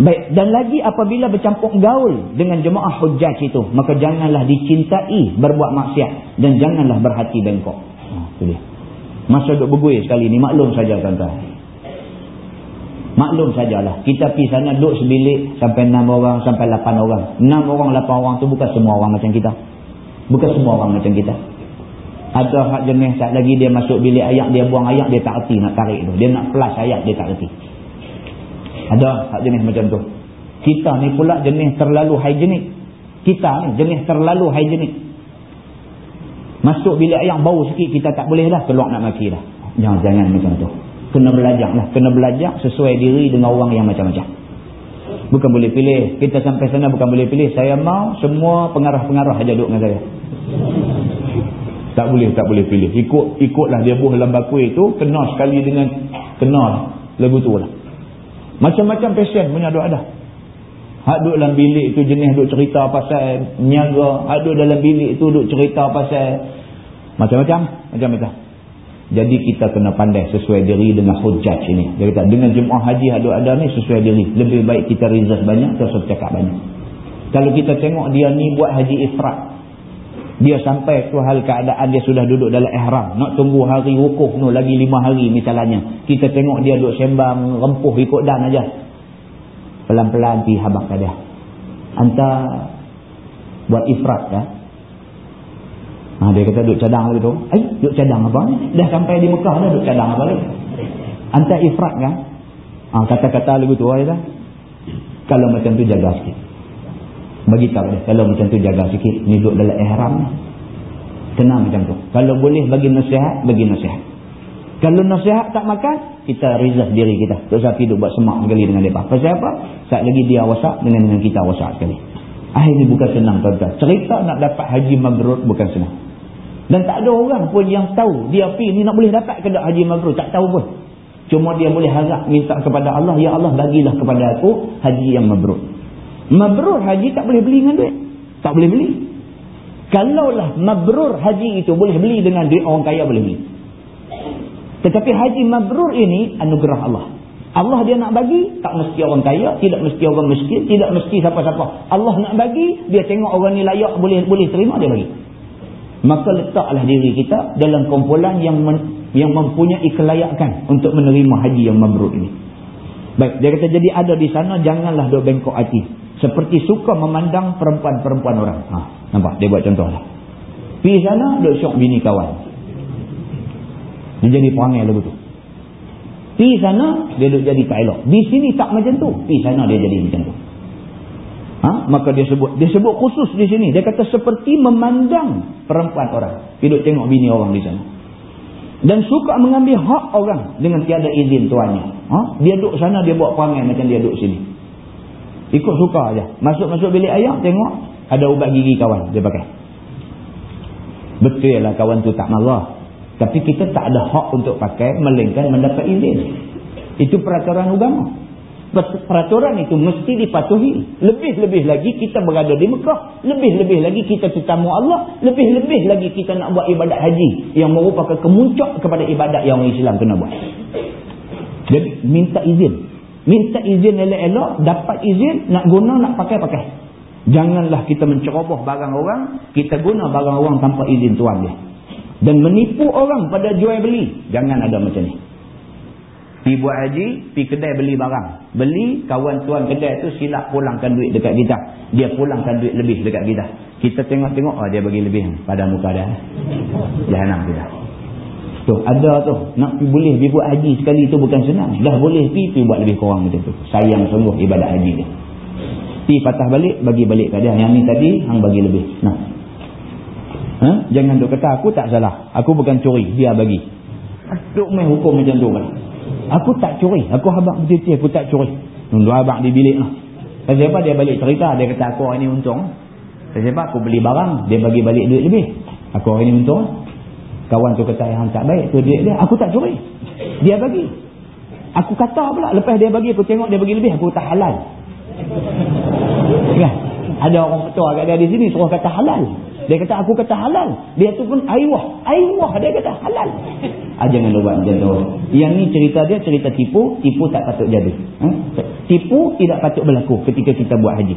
Baik, dan lagi apabila bercampur gaul dengan jemaah hujjaj itu, maka janganlah dicintai berbuat maksiat dan janganlah berhati bengkok. Ha. Masa duduk berguir sekali ni, maklum saja tuan-tuan. Maklum sajalah. Kita pergi sana duduk sebilik sampai enam orang, sampai lapan orang. Enam orang, lapan orang tu bukan semua orang macam kita. Bukan semua orang macam kita. Ada hak jenis saat lagi dia masuk bilik ayat, dia buang ayat, dia tak erti nak tarik tu. Dia nak flash ayat, dia tak erti. Ada hak jenis macam tu. Kita ni pula jenis terlalu hygienik. Kita ni jenis terlalu hygienik. Masuk bilik ayat bau sikit, kita tak boleh dah keluar nak maki dah. Jangan, jangan macam tu. Kena belajar lah. Kena belajar sesuai diri dengan orang yang macam-macam. Bukan boleh pilih. Kita sampai sana bukan boleh pilih. Saya mau semua pengarah-pengarah aja duduk dengan saya. Tak boleh, tak boleh pilih. Ikut, ikutlah dia buah dalam bakui itu, kena sekali dengan, kena lagu tu lah. Macam-macam pasien punya duk ada. Hak duduk dalam bilik itu jenis duk cerita pasal niaga. Hak duduk dalam bilik itu duk cerita pasal macam-macam. Macam-macam. Jadi kita kena pandai sesuai diri dengan hujjaj ini. Dia kata dengan jemaah haji hak duk ada ni sesuai diri. Lebih baik kita reserve banyak atau cakap banyak. Kalau kita tengok dia ni buat haji ifrat dia sampai ke hal keadaan dia sudah duduk dalam ihram nak tunggu hari wukuf tu lagi lima hari misalnya kita tengok dia duduk sembang rempuh ikut dan aja pelan-pelan pergi habak ke dia hantar buat ifrat ya ha, dia kata duduk cadang lagi tu eh duduk cadang apa? Ni dah sampai di Mekah dah duduk cadang apa lagi? Hantar ifrat kan? Ha, kata-kata lagu tu ya, kalau macam tu jaga sikit. Bagi tahu dia kalau macam tu jaga sikit. Ni duduk dalam ihram. Kena macam tu. Kalau boleh bagi nasihat bagi nasihat. Kalau nasihat tak makan kita reserve diri kita. Tak usah hidup buat semak sekali dengan mereka. Pasal apa? Saat lagi dia wasak dengan dengan kita wasak sekali. Ini bukan senang tuan-tuan. Cerita nak dapat haji mabrur bukan senang dan tak ada orang pun yang tahu dia pergi ni nak boleh dapat ke tak haji mabrur tak tahu pun cuma dia boleh harap minta kepada Allah ya Allah bagilah kepada aku haji yang mabrur Mabrur haji tak boleh beli dengan duit. Tak boleh beli. Kalaulah mabrur haji itu boleh beli dengan duit orang kaya boleh beli. Tetapi haji mabrur ini anugerah Allah. Allah dia nak bagi, tak mesti orang kaya, tidak mesti orang miskin, tidak mesti siapa-siapa. Allah nak bagi, dia tengok orang ni layak boleh boleh terima dia bagi. Maka letaklah diri kita dalam kumpulan yang men, yang mempunyai kelayakan untuk menerima haji yang mabrur ini. Baik, dia kata jadi ada di sana janganlah dok bengkok hati. Seperti suka memandang perempuan-perempuan orang. Ha, nampak? Dia buat contoh lah. Pergi sana, duduk syok bini kawan. Dia jadi perangai lagu tu. Pergi sana, dia duduk jadi tak elok. Di sini tak macam tu. Pergi sana, dia jadi macam tu. Ha? Maka dia sebut. Dia sebut khusus di sini. Dia kata seperti memandang perempuan orang. Duduk tengok bini orang di sana. Dan suka mengambil hak orang dengan tiada izin tuannya. Ha? Dia duduk sana, dia buat perangai macam dia duduk sini. Ikut suka aja. Masuk-masuk bilik ayam tengok ada ubat gigi kawan dia pakai. Betul lah kawan tu tak marah. Tapi kita tak ada hak untuk pakai melainkan mendapat izin. Itu peraturan agama. Peraturan itu mesti dipatuhi. Lebih-lebih lagi kita berada di Mekah. Lebih-lebih lagi kita tetamu Allah. Lebih-lebih lagi kita nak buat ibadat haji. Yang merupakan kemuncak kepada ibadat yang Islam kena buat. Jadi minta izin. Minta izin elok-elok, dapat izin, nak guna, nak pakai-pakai. Janganlah kita menceroboh barang orang, kita guna barang orang tanpa izin tuan dia. Dan menipu orang pada jual beli. Jangan ada macam ni. Pi buat haji, pi kedai beli barang. Beli, kawan tuan kedai tu silap pulangkan duit dekat kita. Dia pulangkan duit lebih dekat kita. Kita tengok-tengok, oh dia bagi lebih pada muka dia. Jahanam kita. Tu, ada tu. Nak boleh pergi buat haji sekali tu bukan senang. Dah boleh pi, pi buat lebih kurang macam tu. Sayang sungguh ibadat haji dia. Pi patah balik, bagi balik kat dia. Yang ni tadi, hang bagi lebih. Nah. Ha? Jangan duk kata, aku tak salah. Aku bukan curi, dia bagi. Duk main hukum macam tu kan. Aku tak curi. Aku habak betul-betul aku tak curi. Tunggu abang di bilik lah. Sebab apa dia balik cerita. Dia kata aku hari ni untung. Sebab apa aku beli barang. Dia bagi balik duit lebih. Aku hari ni untung. Kawan tu kata yang tak baik. tu duit dia. Aku tak curi. Dia bagi. Aku kata pula. Lepas dia bagi aku tengok dia bagi lebih. Aku tak halal. Ya. Ada orang ketua kat dia di sini. Suruh kata halal. Dia kata aku kata halal. Dia tu pun aiwah. Aiwah dia kata halal. Ah, jangan lupa macam tu. Yang ni cerita dia cerita tipu. Tipu tak patut jadi. Ha? Tipu tidak patut berlaku ketika kita buat haji.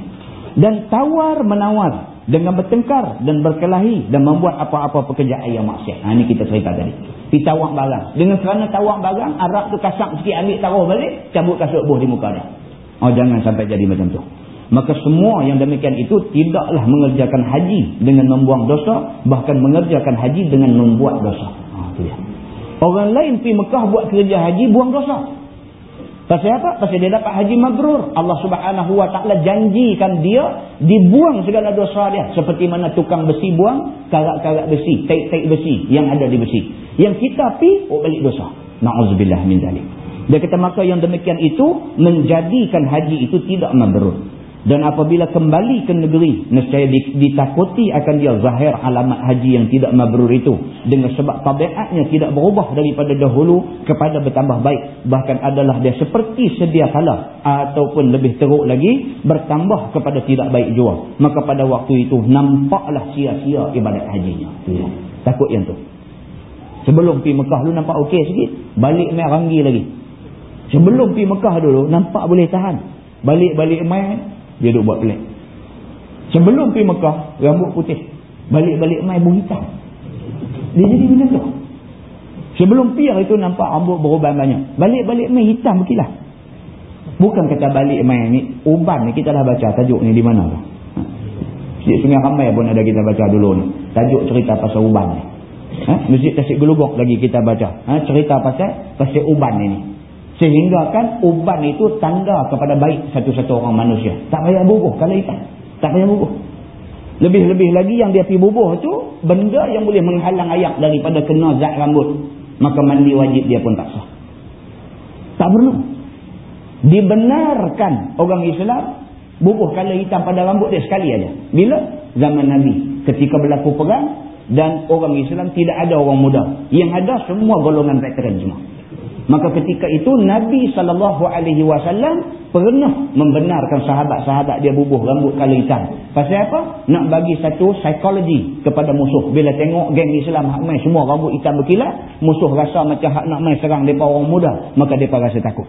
Dan tawar menawar. Dengan bertengkar dan berkelahi. Dan membuat apa-apa pekerjaan yang maksiat. Ha, ini kita cerita tadi. Kita tawak barang. Dengan kerana tawak barang. Arab tu kasak sikit ambil taruh balik. Cabut kasut buah di muka dia. Oh jangan sampai jadi macam tu. Maka semua yang demikian itu tidaklah mengerjakan haji dengan membuang dosa. Bahkan mengerjakan haji dengan membuat dosa. Ha, Orang lain pergi Mekah buat kerja haji, buang dosa. Pasal apa? Pasal dia dapat haji mabrur. Allah subhanahu wa ta'ala janjikan dia dibuang segala dosa dia. Seperti mana tukang besi buang karat-karat besi, taik-taik besi yang ada di besi. Yang kita pergi, oh balik dosa. Na'udzubillah min zalik. Dia kata maka yang demikian itu menjadikan haji itu tidak mabrur. Dan apabila kembali ke negeri, nescaya ditakuti akan dia zahir alamat haji yang tidak mabrur itu. Dengan sebab tabiatnya tidak berubah daripada dahulu kepada bertambah baik. Bahkan adalah dia seperti sedia kala ataupun lebih teruk lagi bertambah kepada tidak baik jua. Maka pada waktu itu nampaklah sia-sia ibadat hajinya. Takut yang tu. Sebelum pergi Mekah lu nampak okey sikit. Balik mai ranggi lagi. Sebelum pergi Mekah dulu nampak boleh tahan. Balik-balik mai dia duduk buat pelik. Sebelum pergi Mekah, rambut putih. Balik-balik mai buah hitam. Dia jadi macam tu. Sebelum pergi itu nampak rambut beruban banyak. Balik-balik mai hitam berkilah. Bukan kata balik mai ni. Uban ni kita dah baca tajuk ni di mana tu. Masjid Sungai Ramai pun ada kita baca dulu ni. Tajuk cerita pasal uban ni. Ha? Masjid Tasik Gelugok lagi kita baca. Ha? Cerita pasal pasal uban ni. Sehingga kan uban itu tanda kepada baik satu-satu orang manusia. Tak payah bubuh kalau ikan. Tak payah bubuh. Lebih-lebih lagi yang dia pergi bubuh tu, benda yang boleh menghalang ayak daripada kena zat rambut. Maka mandi wajib dia pun tak sah. Tak perlu. Dibenarkan orang Islam bubuh kalau hitam pada rambut dia sekali aja. Bila? Zaman Nabi. Ketika berlaku perang dan orang Islam tidak ada orang muda. Yang ada semua golongan veteran semua. Maka ketika itu Nabi SAW pernah membenarkan sahabat-sahabat dia bubuh rambut kali hitam. Pasal apa? Nak bagi satu psikologi kepada musuh. Bila tengok geng Islam hak main semua rambut hitam berkilat, musuh rasa macam hak nak main serang mereka orang muda. Maka mereka rasa takut.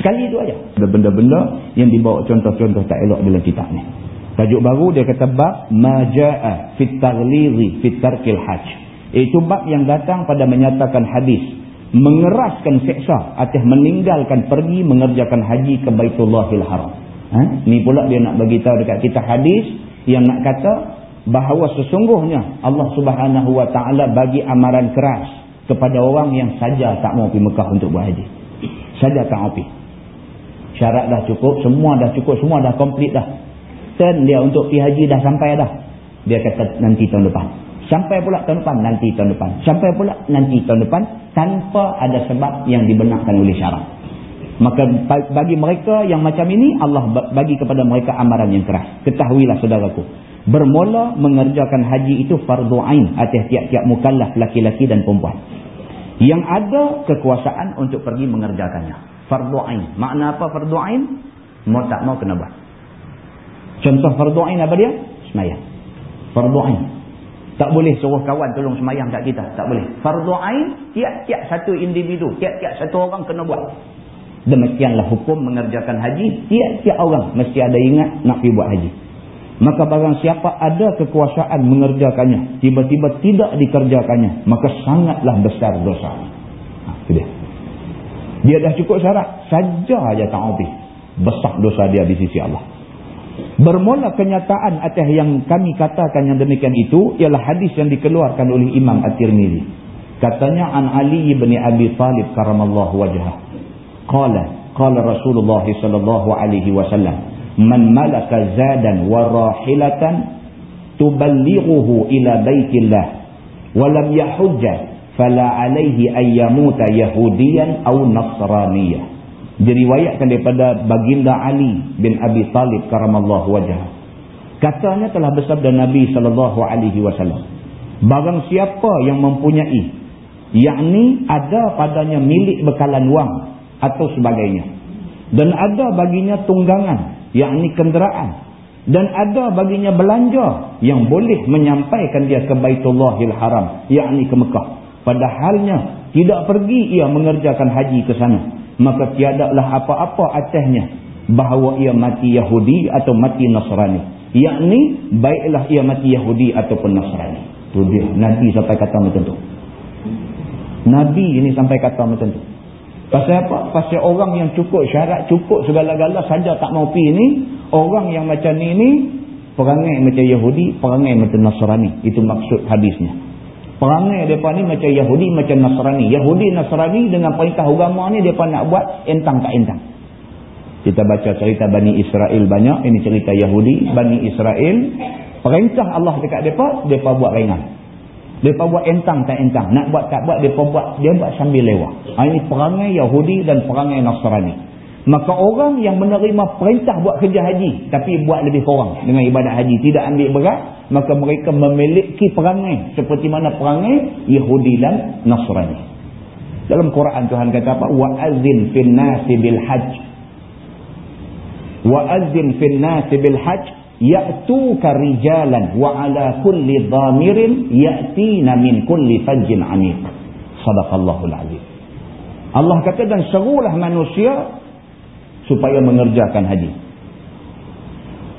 Sekali itu aja. Ada benda-benda yang dibawa contoh-contoh tak elok dalam kitab ni. Tajuk baru dia kata bab maja'a fit taghlizi fit tarkil hajj. Itu bab yang datang pada menyatakan hadis mengeraskan seksa atas meninggalkan pergi mengerjakan haji ke Baitullahil Haram. Ha? Ni pula dia nak bagi tahu dekat kita hadis yang nak kata bahawa sesungguhnya Allah Subhanahu Wa Taala bagi amaran keras kepada orang yang saja tak mau pergi Mekah untuk buat haji. Saja tak mau pergi. Syarat dah cukup, semua dah cukup, semua dah komplit dah. Turn dia untuk pergi haji dah sampai dah. Dia kata nanti tahun depan. Sampai pula tahun depan, nanti tahun depan. Sampai pula nanti tahun depan tanpa ada sebab yang dibenarkan oleh syarak. Maka bagi mereka yang macam ini, Allah bagi kepada mereka amaran yang keras. Ketahuilah saudaraku. Bermula mengerjakan haji itu fardu ain atas tiap-tiap mukallaf laki-laki dan perempuan. Yang ada kekuasaan untuk pergi mengerjakannya. Fardu ain. Makna apa fardu ain? Mau tak mau kena buat. Contoh fardu ain apa dia? Semayang. Fardu ain. Tak boleh suruh kawan tolong semayang kat kita. Tak boleh. Fardu ain, tiap-tiap satu individu, tiap-tiap satu orang kena buat. Demikianlah hukum mengerjakan haji. Tiap-tiap orang mesti ada ingat nak pergi buat haji. Maka barang siapa ada kekuasaan mengerjakannya, tiba-tiba tidak dikerjakannya, maka sangatlah besar dosa. Ha, dia. Dia dah cukup syarat. Saja aja tak habis. Besar dosa dia di sisi Allah. Bermula kenyataan atas yang kami katakan yang demikian itu ialah hadis yang dikeluarkan oleh Imam At-Tirmizi. Katanya an Ali bin Abi Talib karamallahu wajhah. Qala qala Rasulullah sallallahu alaihi wasallam man malaka zadan wa rahilatan tuballighuhu ila baitillah wa lam yahujja fala alaihi ayyamuta yahudiyan aw nasraniyah diriwayatkan daripada baginda Ali bin Abi Talib karamallahu wajah. Katanya telah bersabda Nabi sallallahu alaihi wasallam, barang siapa yang mempunyai yakni ada padanya milik bekalan wang atau sebagainya dan ada baginya tunggangan yakni kenderaan dan ada baginya belanja yang boleh menyampaikan dia ke Baitullahil Haram yakni ke Mekah padahalnya tidak pergi ia mengerjakan haji ke sana maka tiadalah apa-apa atasnya bahawa ia mati Yahudi atau mati Nasrani. Yakni baiklah ia mati Yahudi ataupun Nasrani. Tu dia. Nabi sampai kata macam tu. Nabi ini sampai kata macam tu. Pasal apa? pasal orang yang cukup syarat cukup segala-gala saja tak mau pergi ni orang yang macam ni ni perangai macam Yahudi perangai macam Nasrani. Itu maksud hadisnya Perangai mereka ni macam Yahudi, macam Nasrani. Yahudi, Nasrani dengan perintah agama ni mereka nak buat entang tak entang. Kita baca cerita Bani Israel banyak. Ini cerita Yahudi, Bani Israel. Perintah Allah dekat mereka, mereka buat ringan. Mereka buat entang tak entang. Nak buat tak buat, mereka buat, dia buat sambil lewat. Ha, ini perangai Yahudi dan perangai Nasrani. Maka orang yang menerima perintah buat kerja haji tapi buat lebih kurang dengan ibadat haji tidak ambil berat maka mereka memiliki perangai seperti mana perangai Yahudi dan Nasrani. Dalam Quran Tuhan kata apa? Wa azin fil nasi bil hajj. Wa azin fil nasi bil hajj ya'tuka rijalan wa ala kulli dhamirin ya'tina min kulli fajjin 'amiq. Sadaqallahul azim. Allah kata dan serulah manusia supaya mengerjakan haji.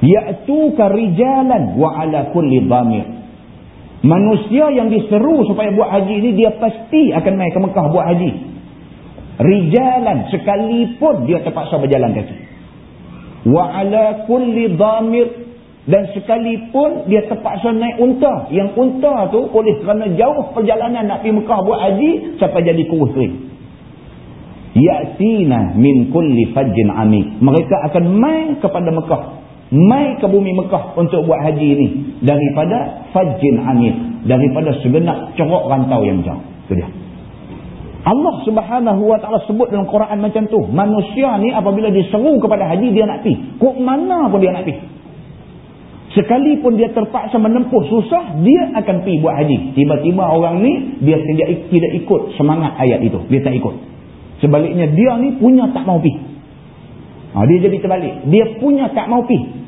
Ya'tuka rijalan wa ala kulli dhamir. Manusia yang diseru supaya buat haji ini dia pasti akan mai ke Mekah buat haji. Rijalan sekalipun dia terpaksa berjalan kaki. Wa ala kulli dhamir dan sekalipun dia terpaksa naik unta. Yang unta tu oleh kerana jauh perjalanan nak pergi Mekah buat haji sampai jadi kurus kering ya'tina min kulli fajjin amik mereka akan mai kepada Mekah mai ke bumi Mekah untuk buat haji ini daripada fajjin amik daripada segenap cerok rantau yang jauh. Itu dia. Allah subhanahu wa ta'ala sebut dalam Quran macam tu. Manusia ni apabila diseru kepada haji dia nak pergi. Kok mana pun dia nak pergi. Sekalipun dia terpaksa menempuh susah dia akan pergi buat haji. Tiba-tiba orang ni dia tidak, tidak ikut semangat ayat itu. Dia tak ikut. Sebaliknya dia ni punya tak mau pergi. Ha, dia jadi terbalik. Dia punya tak mau pergi.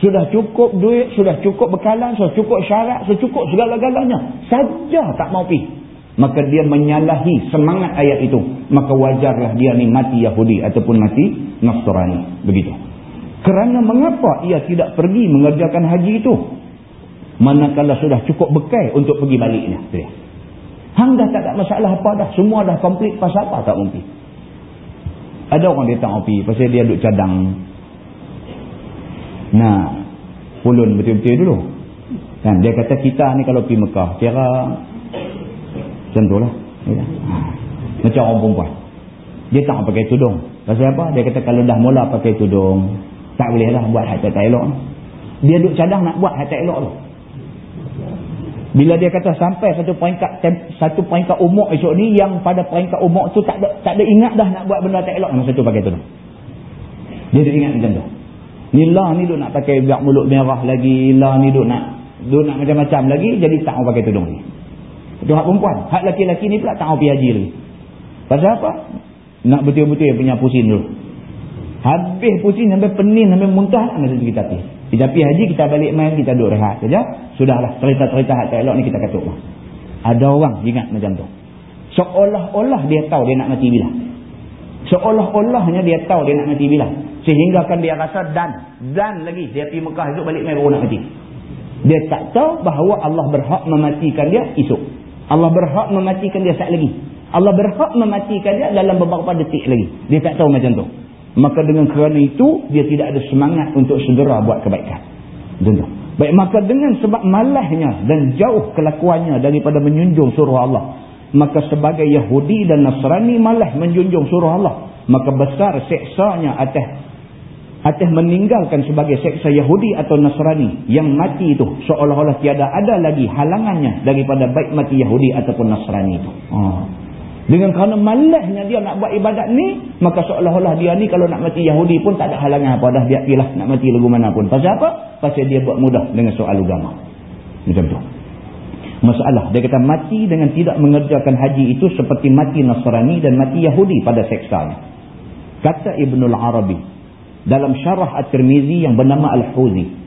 Sudah cukup duit, sudah cukup bekalan, sudah cukup syarat, sudah cukup segala-galanya. Saja tak mau pergi. Maka dia menyalahi semangat ayat itu. Maka wajarlah dia ni mati Yahudi ataupun mati Nasrani. Begitu. Kerana mengapa ia tidak pergi mengerjakan haji itu? Manakala sudah cukup bekal untuk pergi baliknya. Hang dah tak ada masalah apa dah. Semua dah komplit pasal apa tak mungkin. Ada orang dia tak mungkin. Pasal dia duduk cadang. Nah. Pulun betul-betul dulu. Kan dia kata kita ni kalau pergi Mekah. Kira. Macam tu lah. Ya. Macam orang perempuan. Dia tak pakai tudung. Pasal apa? Dia kata kalau dah mula pakai tudung. Tak boleh lah buat hati tak elok. Dia duduk cadang nak buat hati tak elok tu. Bila dia kata sampai satu peringkat satu peringkat umur esok ni yang pada peringkat umur tu tak ada, tak ada ingat dah nak buat benda tak elok masa tu pakai tu. Dia tu ingat macam tu. Ni lah ni duk nak pakai biak mulut merah lagi, lah ni duk nak duk nak macam-macam lagi jadi tak mau pakai tudung ni. Itu hak perempuan. Hak laki-laki ni pula tak mau pergi haji lagi. Pasal apa? Nak betul-betul punya pusing dulu. Habis pusing sampai pening sampai muntah lah masa tu kita pergi. Kita pergi haji, kita balik main, kita duduk rehat saja. Sudahlah, cerita-cerita hak tak elok ni kita katuk lah. Ada orang ingat macam tu. Seolah-olah dia tahu dia nak mati bila. Seolah-olahnya dia tahu dia nak mati bila. Sehingga kan dia rasa dan. Dan lagi. Dia pergi Mekah esok balik main baru nak mati. Dia tak tahu bahawa Allah berhak mematikan dia esok. Allah berhak mematikan dia saat lagi. Allah berhak mematikan dia dalam beberapa detik lagi. Dia tak tahu macam tu. Maka dengan kerana itu, dia tidak ada semangat untuk segera buat kebaikan. Macam tu. Baik, maka dengan sebab malahnya dan jauh kelakuannya daripada menjunjung suruh Allah. Maka sebagai Yahudi dan Nasrani malah menjunjung suruh Allah. Maka besar seksanya atas atas meninggalkan sebagai seksa Yahudi atau Nasrani yang mati itu seolah-olah tiada ada lagi halangannya daripada baik mati Yahudi ataupun Nasrani itu. Oh. Dengan kerana malahnya dia nak buat ibadat ni, maka seolah-olah dia ni kalau nak mati Yahudi pun tak ada halangan apa dah biar pilah nak mati lagu mana pun. Pasal apa? Pasal dia buat mudah dengan soal agama. Macam tu. Masalah, dia kata mati dengan tidak mengerjakan haji itu seperti mati Nasrani dan mati Yahudi pada seksanya. Kata Ibnul Arabi, dalam syarah At-Tirmizi yang bernama Al-Huzi.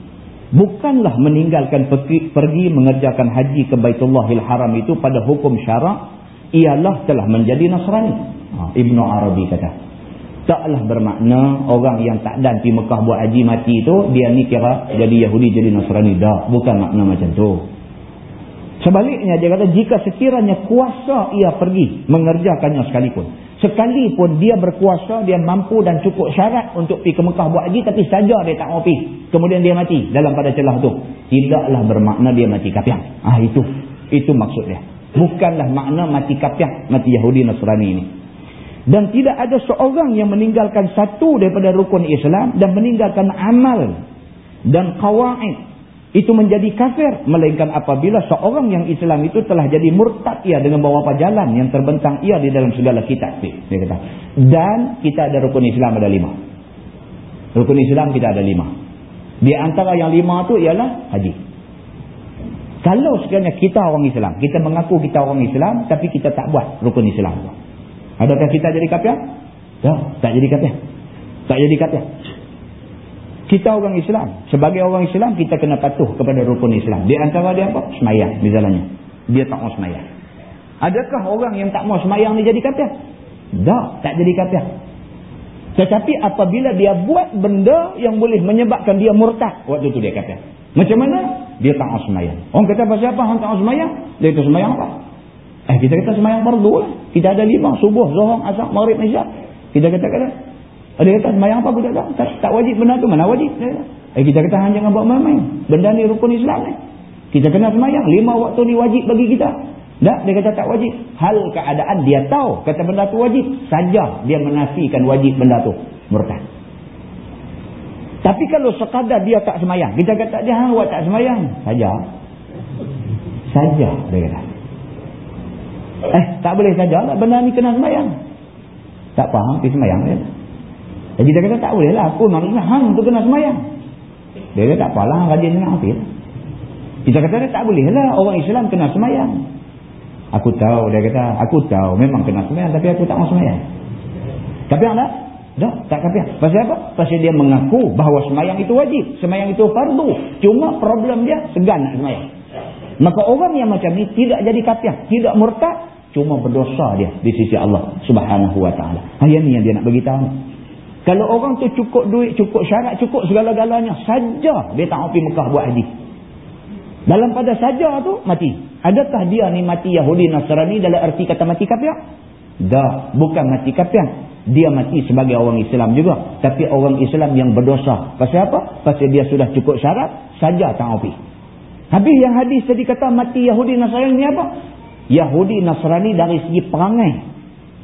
Bukanlah meninggalkan pergi, pergi mengerjakan haji ke Baitullahil Haram itu pada hukum syarak, ialah telah menjadi Nasrani. Ha, Ibn Arabi kata. Taklah bermakna orang yang tak dan pergi Mekah buat haji mati itu, dia ni kira jadi Yahudi, jadi Nasrani. Dah, bukan makna macam tu. Sebaliknya dia kata jika sekiranya kuasa ia pergi mengerjakannya sekalipun. Sekalipun dia berkuasa, dia mampu dan cukup syarat untuk pergi ke Mekah buat haji tapi saja dia tak mau pergi. Kemudian dia mati dalam pada celah tu. Tidaklah bermakna dia mati kapiak. Ah itu. Itu maksud dia. Bukanlah makna mati kapiak, mati Yahudi Nasrani ini. Dan tidak ada seorang yang meninggalkan satu daripada rukun Islam dan meninggalkan amal dan kawaid itu menjadi kafir. Melainkan apabila seorang yang Islam itu telah jadi murtad ia dengan beberapa jalan yang terbentang ia di dalam segala kitab. Dia kata dan kita ada rukun Islam ada lima. Rukun Islam kita ada lima. Di antara yang lima tu ialah haji. Kalau sekiranya kita orang Islam kita mengaku kita orang Islam tapi kita tak buat rukun Islam. Adakah kita jadi kafir? tak, tak jadi kafir. Tak jadi kafir kita orang Islam. Sebagai orang Islam, kita kena patuh kepada rukun Islam. Di antara dia apa? Semayang misalnya. Dia tak mau semayang. Adakah orang yang tak mau semayang ni jadi kafir? Tak, tak jadi kafir. Tetapi apabila dia buat benda yang boleh menyebabkan dia murtad, waktu itu dia kafir. Macam mana? Dia tak mau semayang. Orang kata pasal apa orang tak mau semayang? Dia kata semayang apa? Eh, kita kata semayang fardu lah. Kita ada lima, subuh, zuhur, asar, maghrib, isyak. Kita kata-kata, ada kata semayang apa aku tak. Tak, tak wajib benda tu. Mana wajib? Eh, kita kata jangan buat main-main. Benda ni rukun Islam ni. Kita kena semayang. Lima waktu ni wajib bagi kita. Tak? Dia kata tak wajib. Hal keadaan dia tahu. Kata benda tu wajib. Saja dia menafikan wajib benda tu. Murtad. Tapi kalau sekadar dia tak semayang. Kita kata dia buat tak semayang. Saja. Saja dia kata. Eh tak boleh saja lah. Benda ni kena semayang. Tak faham. Dia semayang. Dia kata. Jadi dia kata tak boleh lah. Aku maksudnya hang tu kena semayang. Dia kata tak apalah rajin dengan hafir. Kita kata dia tak boleh lah. Orang Islam kena semayang. Aku tahu. Dia kata aku tahu memang kena semayang. Tapi aku tak mau semayang. Tapi anda? Dah, tak kapiah. Pasal apa? Pasal dia mengaku bahawa semayang itu wajib. Semayang itu fardu. Cuma problem dia segan nak semayang. Maka orang yang macam ni tidak jadi kapiah. Tidak murtad. Cuma berdosa dia di sisi Allah subhanahu wa ta'ala. Yang ni yang dia nak beritahu. Kalau orang tu cukup duit, cukup syarat, cukup segala-galanya, saja dia tak pergi Mekah buat haji. Dalam pada saja tu, mati. Adakah dia ni mati Yahudi Nasrani dalam arti kata mati kafir? Dah, bukan mati kafir. Dia mati sebagai orang Islam juga. Tapi orang Islam yang berdosa. Pasal apa? Pasal dia sudah cukup syarat, saja tak pergi. Habis yang hadis tadi kata mati Yahudi Nasrani ni apa? Yahudi Nasrani dari segi perangai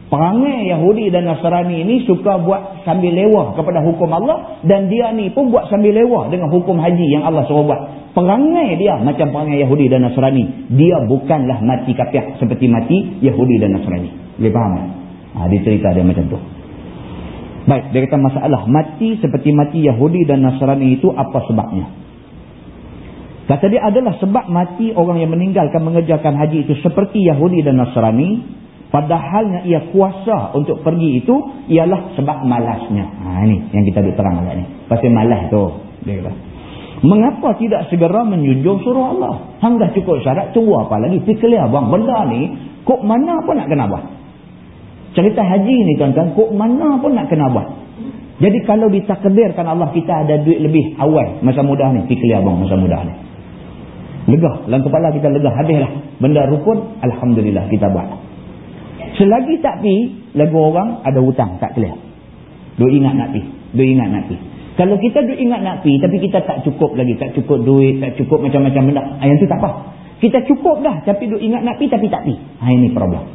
perangai Yahudi dan Nasrani ini suka buat sambil lewah kepada hukum Allah dan dia ni pun buat sambil lewah dengan hukum haji yang Allah suruh buat. Perangai dia macam perangai Yahudi dan Nasrani. Dia bukanlah mati kapiak seperti mati Yahudi dan Nasrani. Boleh faham ha, dia cerita dia macam tu. Baik dia kata masalah mati seperti mati Yahudi dan Nasrani itu apa sebabnya? Kata dia adalah sebab mati orang yang meninggalkan mengerjakan haji itu seperti Yahudi dan Nasrani Padahalnya ia kuasa untuk pergi itu ialah sebab malasnya. Ha, ini yang kita terang agak ni. Pasal malas tu. Dia kata. Mengapa tidak segera menjunjung suruh Allah? Hang dah cukup syarat, tunggu apa lagi? Fikir bang, benda ni, kok mana pun nak kena buat. Cerita haji ni tuan-tuan, kok mana pun nak kena buat. Jadi kalau ditakdirkan Allah kita ada duit lebih awal masa muda ni, fikir bang masa muda ni. Legah, dalam kepala kita legah, habislah. Benda rukun, Alhamdulillah kita buat. Selagi tak pi, lagu orang ada hutang tak clear. Duk ingat nak pi. Duk ingat nak pi. Kalau kita duk ingat nak pi tapi kita tak cukup lagi, tak cukup duit, tak cukup macam-macam benda, ah, yang tu tak apa. Kita cukup dah tapi duk ingat nak pi tapi tak pi. Ha ini problem.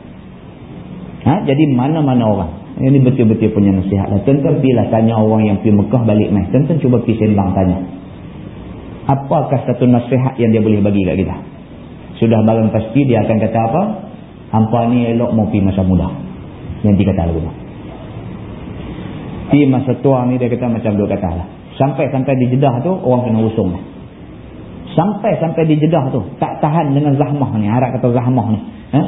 Ha jadi mana-mana orang. Ini betul-betul punya nasihat lah. Tentang bila tanya orang yang pergi Mekah balik mai. Tentang cuba pergi sembang tanya. Apakah satu nasihat yang dia boleh bagi kat kita? Sudah barang pasti dia akan kata apa? Hampa ni elok mau pergi masa muda. Yang dia kata lagu tu. Pergi masa tua ni dia kata macam dua kata lah. Sampai-sampai di jedah tu orang kena usung lah. Sampai-sampai di jedah tu tak tahan dengan zahmah ni. Harap kata zahmah ni. Ha?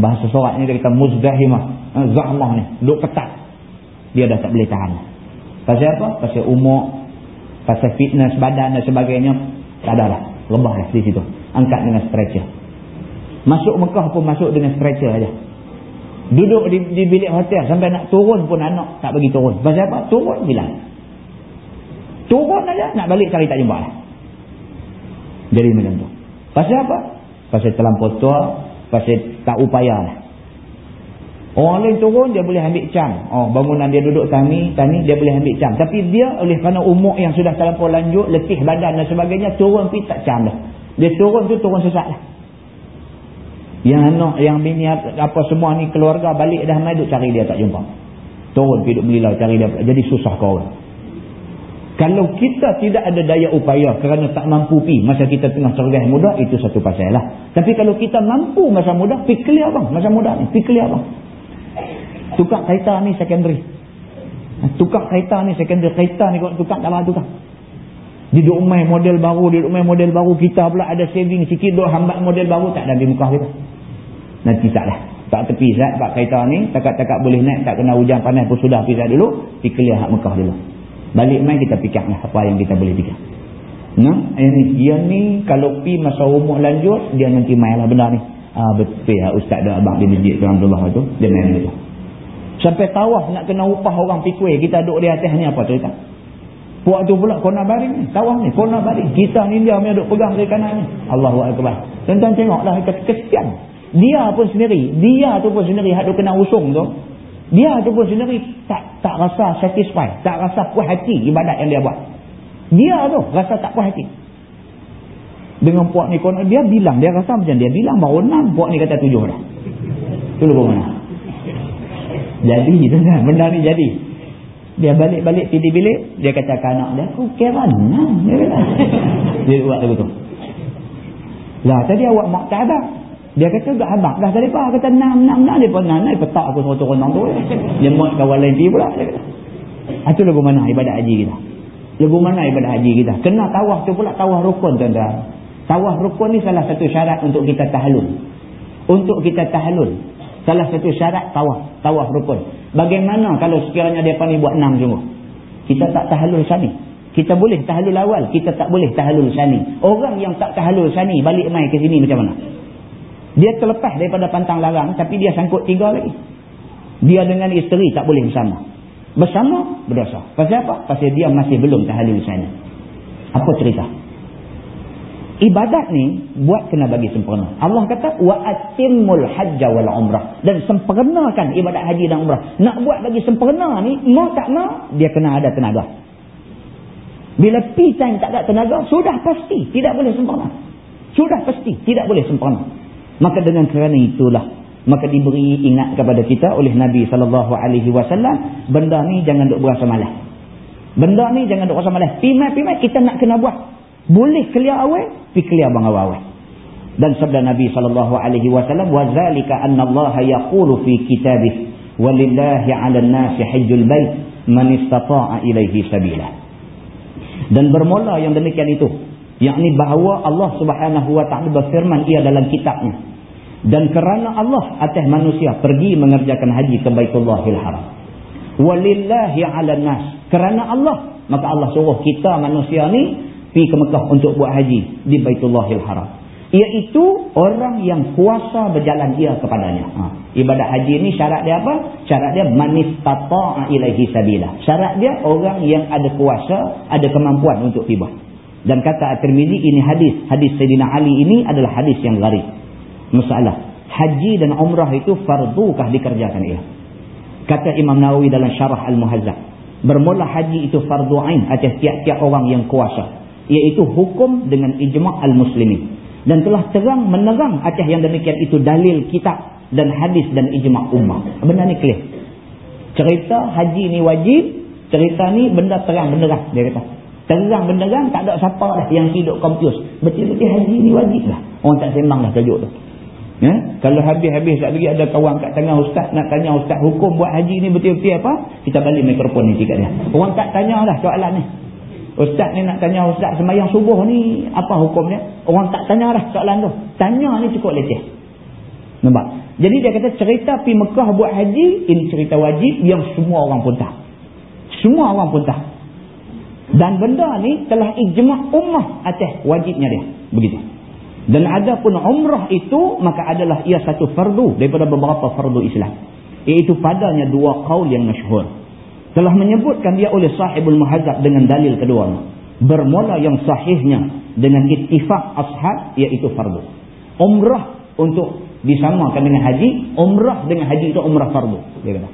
Bahasa sorat ni dia kata muzdahimah. Ha? Zahmah ni. Duk ketat. Dia dah tak boleh tahan. Pasal apa? Pasal umur. Pasal fitness badan dan sebagainya. Tak ada lah. Lebah lah di situ. Angkat dengan stretcher. Masuk Mekah pun masuk dengan stretcher aja. Duduk di, di bilik hotel sampai nak turun pun anak tak bagi turun. Pasal apa? Turun bilang. Turun aja nak balik cari tak jumpa lah. Jadi macam tu. Pasal apa? Pasal terlampau tua, pasal tak upaya lah. Orang lain turun dia boleh ambil cam. Oh, bangunan dia duduk tani, tani dia boleh ambil cam. Tapi dia oleh kerana umur yang sudah terlampau lanjut, letih badan dan sebagainya, turun pergi tak cam dah. Dia turun tu turun sesak lah. Yang anak, yang bini, apa semua ni keluarga balik dah mai duk cari dia tak jumpa. Turun duk melilau cari dia. Jadi susah kau. Kalau kita tidak ada daya upaya kerana tak mampu pi masa kita tengah cergah muda, itu satu pasal lah. Tapi kalau kita mampu masa muda, pi clear bang. Masa muda ni, pi clear bang. Tukar kereta ni secondary. Tukar kereta ni secondary. Kereta ni kau tukar tak lah tukar. Di duk main model baru, di duk main model baru. Kita pula ada saving sikit, duk hambat model baru. Tak ada di muka kita. Nanti tak lah. Tak tepi Zat, pak kereta ni. Takat-takat boleh naik, tak kena hujan panas pun sudah pisah dulu. Clear hak Mekah dulu. Balik main kita fikirlah apa yang kita boleh fikir. Nah, ini dia ni kalau pi masa umur lanjut, dia nanti mainlah benda ni. Ah betul ya ustaz dah abang di masjid tuan Abdullah tu, dia main itu. Sampai tawaf nak kena upah orang pikir kita duduk di atas ni apa cerita? Puak tu pula kona baring ni, tawaf ni, kona baring. Kita ni dia yang duduk pegang dari kanan ni. Allahu Akbar. Tentang tengoklah kesian. Dia pun sendiri, dia tu pun sendiri hak kena usung tu. Dia tu pun sendiri tak tak rasa satisfied, tak rasa puas hati ibadat yang dia buat. Dia tu rasa tak puas hati. Dengan puak ni konon dia bilang, dia rasa macam dia bilang baru enam, puak ni kata tujuh dah. Tu lu mana? Jadi benda ni jadi. Dia balik-balik pergi bilik, dia kata ke anak dia, aku kira enam. Dia, dia buat tu betul. Lah tadi awak mak tak ada. Dia kata tak habak dah tadi pak kata enam enam enam dia pun naik petak aku suruh turun tu. Dia muat kawan lain pergi pula dia kata. Itu lagu mana ibadat haji kita? Lagu mana ibadat haji kita? Kena tawaf tu pula tawaf rukun tuan-tuan. Tawaf rukun ni salah satu syarat untuk kita tahlul. Untuk kita tahlul. Salah satu syarat tawaf. Tawaf rukun. Bagaimana kalau sekiranya dia ni buat enam sungguh? Kita tak tahlul sani. Kita boleh tahlul awal. Kita tak boleh tahlul sani. Orang yang tak tahlul sani balik mai ke sini macam mana? Dia terlepas daripada pantang larang tapi dia sangkut tiga lagi. Dia dengan isteri tak boleh bersama. Bersama berdosa. Pasal apa? Pasal dia masih belum tahalul sana. Apa cerita? Ibadat ni buat kena bagi sempurna. Allah kata wa atimmul hajj wal umrah dan sempurnakan ibadat haji dan umrah. Nak buat bagi sempurna ni mau tak mau dia kena ada tenaga. Bila pi time tak ada tenaga sudah pasti tidak boleh sempurna. Sudah pasti tidak boleh sempurna. Maka dengan kerana itulah maka diberi ingat kepada kita oleh Nabi sallallahu alaihi wasallam benda ni jangan duk berasa malas. Benda ni jangan duk berasa malas. Pimai-pimai kita nak kena buat. Boleh clear awal, pi clear bang awal. Dan sabda Nabi sallallahu alaihi wasallam wa zalika anna Allah yaqulu fi kitabih walillahi 'alan nasi hajjul bait man istata'a ilaihi sabila. Dan bermula yang demikian itu yakni bahawa Allah Subhanahu wa taala berfirman ia dalam kitabnya dan kerana Allah atas manusia pergi mengerjakan haji ke Baitullahil Haram. Walillahi 'alan nas. Kerana Allah, maka Allah suruh kita manusia ni pergi ke Mekah untuk buat haji di Baitullahil Haram. Iaitu orang yang kuasa berjalan ia kepadanya. Ha. Ibadat haji ni syarat dia apa? Syarat dia manistata'a ilaihi sabila. Syarat dia orang yang ada kuasa, ada kemampuan untuk tiba. Dan kata At-Tirmizi ini hadis. Hadis Sayyidina Ali ini adalah hadis yang gharib masalah. haji dan umrah itu fardukah dikerjakan ia kata Imam Nawawi dalam syarah Al-Muhazzab bermula haji itu fardu ain atas tiap-tiap orang yang kuasa iaitu hukum dengan ijma' al-muslimin dan telah terang menerang atas yang demikian itu dalil kitab dan hadis dan ijma' ummah benda ni clear cerita haji ni wajib cerita ni benda terang benderang dia kata terang benderang tak ada siapa lah yang hidup confuse betul-betul haji ni wajib lah orang tak sembang lah tajuk tu Ya? Kalau habis-habis tak lagi ada kawan kat tengah ustaz nak tanya ustaz hukum buat haji ni betul-betul apa? Kita balik mikrofon ni sikit dia. Orang tak tanya lah soalan ni. Ustaz ni nak tanya ustaz semayang subuh ni apa hukumnya? Orang tak tanya lah soalan tu. Tanya ni cukup leceh. Nampak? Jadi dia kata cerita pi Mekah buat haji ini cerita wajib yang semua orang pun tahu. Semua orang pun tahu. Dan benda ni telah ijma' ummah atas wajibnya dia. Begitu. Dan ada pun umrah itu maka adalah ia satu fardu daripada beberapa fardu Islam. Iaitu padanya dua qaul yang masyhur. Telah menyebutkan dia oleh sahibul muhazzab dengan dalil kedua. Bermula yang sahihnya dengan ittifaq ashab iaitu fardu. Umrah untuk disamakan dengan haji, umrah dengan haji itu umrah fardu. Dia kata.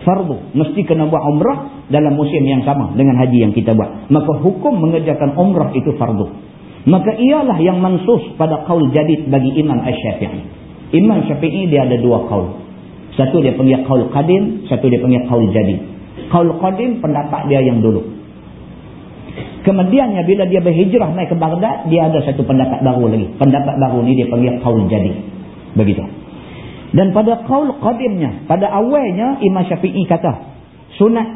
Fardu. Mesti kena buat umrah dalam musim yang sama dengan haji yang kita buat. Maka hukum mengerjakan umrah itu fardu maka ialah yang mansus pada kaul jadid bagi Imam Ash-Syafi'i. Imam Syafi'i dia ada dua kaul. Satu dia panggil kaul qadim, satu dia panggil kaul jadid. Kaul qadim pendapat dia yang dulu. Kemudiannya bila dia berhijrah naik ke Baghdad, dia ada satu pendapat baru lagi. Pendapat baru ni dia panggil kaul jadid. Begitu. Dan pada kaul qadimnya, pada awalnya Imam Syafi'i kata, sunat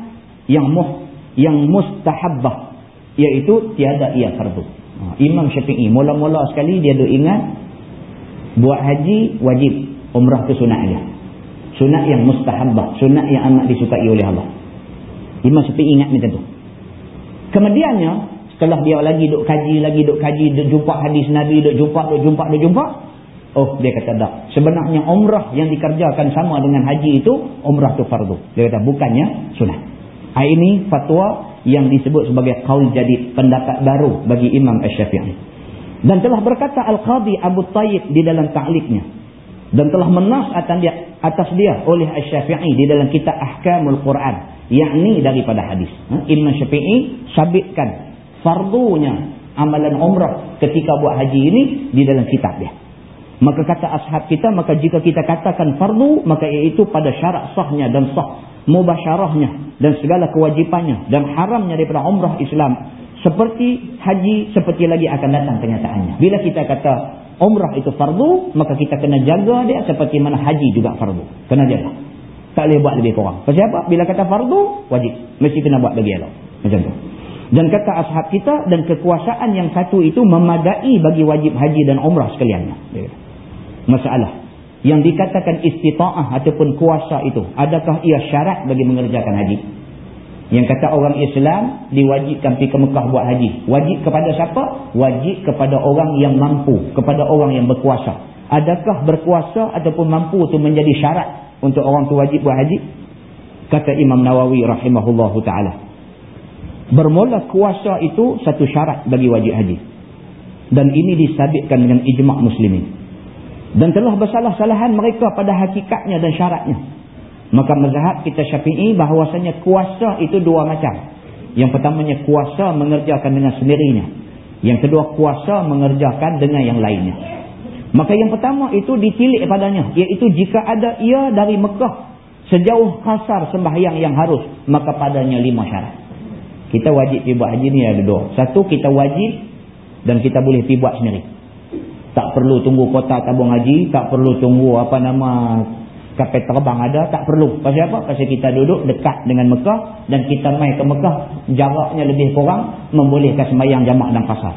yang muh, yang mustahabbah, iaitu tiada ia fardu. Ha, Imam Syafi'i mula-mula sekali dia duk ingat buat haji wajib umrah tu sunat dia sunat yang mustahabbah sunat yang amat disukai oleh Allah Imam Syafi'i ingat macam tu. Kemudiannya setelah dia lagi duk kaji lagi duk kaji duk jumpa hadis Nabi duk jumpa duk jumpa duk jumpa oh dia kata tak. Sebenarnya umrah yang dikerjakan sama dengan haji itu umrah tu fardu. Dia kata bukannya sunat ini fatwa yang disebut sebagai qaul jadid pendapat baru bagi Imam Asy-Syafi'i dan telah berkata Al-Qadhi Abu Tayyib di dalam ta'liqnya. Dan telah menas atas dia atas dia oleh Asy-Syafi'i di dalam kitab Ahkamul Quran yakni daripada hadis. Ha? Imam Syafi'i sabitkan fardunya amalan umrah ketika buat haji ini di dalam kitab dia. Maka kata ashab kita maka jika kita katakan fardu maka iaitu pada syarat sahnya dan sah mubasyarahnya dan segala kewajipannya dan haramnya daripada umrah Islam seperti haji seperti lagi akan datang kenyataannya. Bila kita kata umrah itu fardu maka kita kena jaga dia seperti mana haji juga fardu. Kena jaga tak boleh buat lebih kurang. Pasal apa? Bila kata fardu wajib. Mesti kena buat lagi elok. Macam tu. Dan kata ashab kita dan kekuasaan yang satu itu memadai bagi wajib haji dan umrah sekaliannya masalah. Yang dikatakan istita'ah ataupun kuasa itu adakah ia syarat bagi mengerjakan haji? Yang kata orang Islam diwajibkan pergi ke Mekah buat haji. Wajib kepada siapa? wajib kepada orang yang mampu kepada orang yang berkuasa. Adakah berkuasa ataupun mampu itu menjadi syarat untuk orang tu wajib buat haji kata Imam Nawawi rahimahullahu ta'ala bermula kuasa itu satu syarat bagi wajib haji dan ini disabitkan dengan ijma' muslimin dan telah bersalah-salahan mereka pada hakikatnya dan syaratnya. Maka mazhab kita syafi'i bahawasanya kuasa itu dua macam. Yang pertamanya kuasa mengerjakan dengan sendirinya. Yang kedua kuasa mengerjakan dengan yang lainnya. Maka yang pertama itu ditilik padanya. Iaitu jika ada ia dari Mekah sejauh kasar sembahyang yang harus. Maka padanya lima syarat. Kita wajib pergi buat haji ni ada dua. Satu kita wajib dan kita boleh pergi buat sendiri. Tak perlu tunggu kota tabung haji, tak perlu tunggu apa nama kapal terbang ada, tak perlu. Pasal apa? Pasal kita duduk dekat dengan Mekah dan kita mai ke Mekah, jaraknya lebih kurang membolehkan sembahyang jamak dan pasar.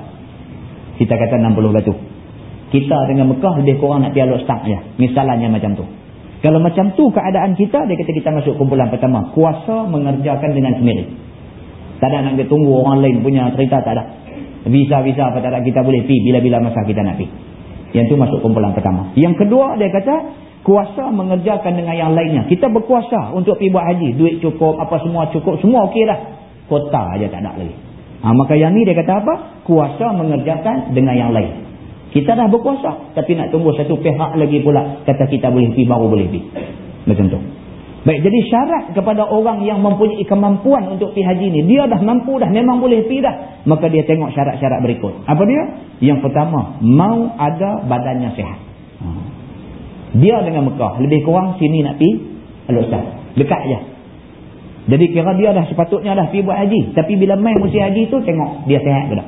Kita kata 60 batu. Kita dengan Mekah lebih kurang nak pialuk start je. Misalnya macam tu. Kalau macam tu keadaan kita, dia kata kita masuk kumpulan pertama. Kuasa mengerjakan dengan sendiri. Tak ada nak tunggu orang lain punya cerita, tak ada. Visa-visa apa tak ada kita boleh pergi bila-bila masa kita nak pergi. Yang tu masuk kumpulan pertama. Yang kedua dia kata kuasa mengerjakan dengan yang lainnya. Kita berkuasa untuk pergi buat haji. Duit cukup, apa semua cukup, semua okey lah. Kota aja tak ada lagi. Ha, maka yang ni dia kata apa? Kuasa mengerjakan dengan yang lain. Kita dah berkuasa. Tapi nak tunggu satu pihak lagi pula. Kata kita boleh pergi, baru boleh pergi. Macam tu. Baik, jadi syarat kepada orang yang mempunyai kemampuan untuk pergi haji ni. Dia dah mampu dah, memang boleh pergi dah. Maka dia tengok syarat-syarat berikut. Apa dia? Yang pertama, mau ada badannya sihat. Ha. Dia dengan Mekah. Lebih kurang sini nak pergi. Al-Ustaz. Dekat je. Jadi kira dia dah sepatutnya dah pergi buat haji. Tapi bila main musim haji tu, tengok dia sihat ke tak.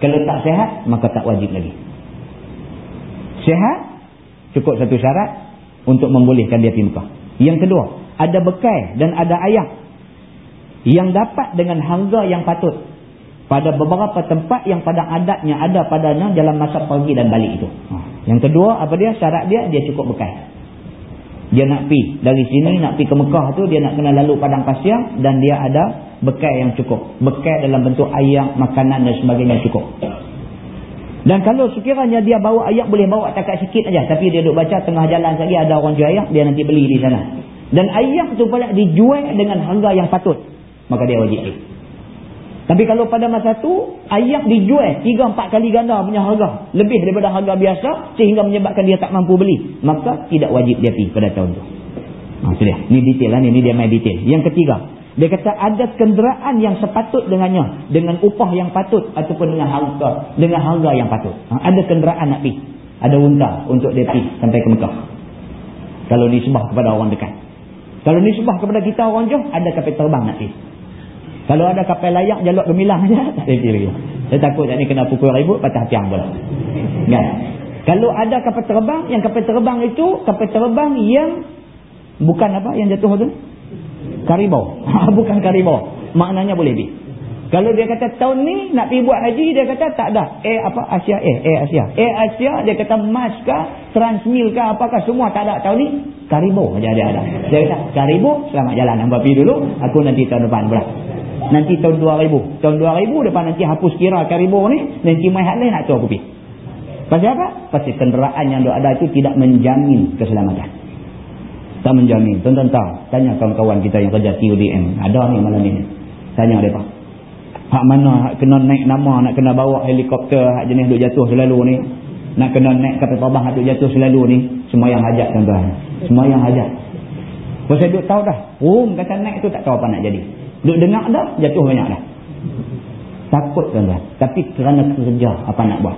Kalau tak sihat, maka tak wajib lagi. Sihat, cukup satu syarat untuk membolehkan dia Mekah. Yang kedua, ada bekai dan ada ayam yang dapat dengan harga yang patut pada beberapa tempat yang pada adatnya ada padanya dalam masa pergi dan balik itu. Ha. Yang kedua, apa dia? Syarat dia, dia cukup bekai. Dia nak pi dari sini nak pi ke Mekah tu dia nak kena lalu padang pasir dan dia ada bekal yang cukup. Bekal dalam bentuk ayam, makanan dan sebagainya cukup. Dan kalau sekiranya dia bawa ayam boleh bawa takat sikit aja tapi dia duk baca tengah jalan lagi ada orang jual ayam dia nanti beli di sana. Dan ayam tu pula dijual dengan harga yang patut. Maka dia wajib pergi. Tapi kalau pada masa tu ayam dijual 3 4 kali ganda punya harga, lebih daripada harga biasa sehingga menyebabkan dia tak mampu beli, maka tidak wajib dia pergi pada tahun tu. Ha sudah. Ni detail lah ni, ni dia main detail. Yang ketiga, dia kata ada kenderaan yang sepatut dengannya dengan upah yang patut ataupun dengan harga dengan harga yang patut. Ha, ada kenderaan nak pergi. Ada unta untuk dia pergi sampai ke Mekah. Kalau nisbah kepada orang dekat. Kalau nisbah kepada kita orang jauh, ada kapal terbang nak pergi. Kalau ada kapal layak jaluk gemilang aja, tak ada lagi. Saya takut ni kena pukul ribut patah tiang pula. Kan? Kalau ada kapal terbang, yang kapal terbang itu kapal terbang yang bukan apa yang jatuh tu? Karibau. bukan karibau. Maknanya boleh pergi. Kalau dia kata tahun ni nak pergi buat haji, dia kata tak ada. Eh apa Asia eh eh Asia. Eh Asia dia kata Mas kah, Transmil kah, apakah semua tak ada tahun ni? Karibau aja dia ada. Dia kata Karibau selamat jalan hamba pergi dulu, aku nanti tahun depan pula nanti tahun 2000 tahun 2000 depan nanti hapus kira karibu ni nanti mai hak lain nak tahu aku pergi pasal apa? pasal kenderaan yang ada itu tidak menjamin keselamatan tak menjamin. Tuan-tuan tahu tanya kawan-kawan kita yang kerja TUDM ada ni malam ni. Tanya mereka hak mana? Hak kena naik nama? Nak kena bawa helikopter? Hak jenis duk jatuh selalu ni? Nak kena naik kapal terbang hak duk jatuh selalu ni? Semua yang hajat tuan-tuan. Semua yang hajat. Pasal duk tahu dah. Oh kata naik tu tak tahu apa nak jadi. Duk dengar dah, jatuh banyak dah. Takut dah. Tapi kerana kerja, apa nak buat?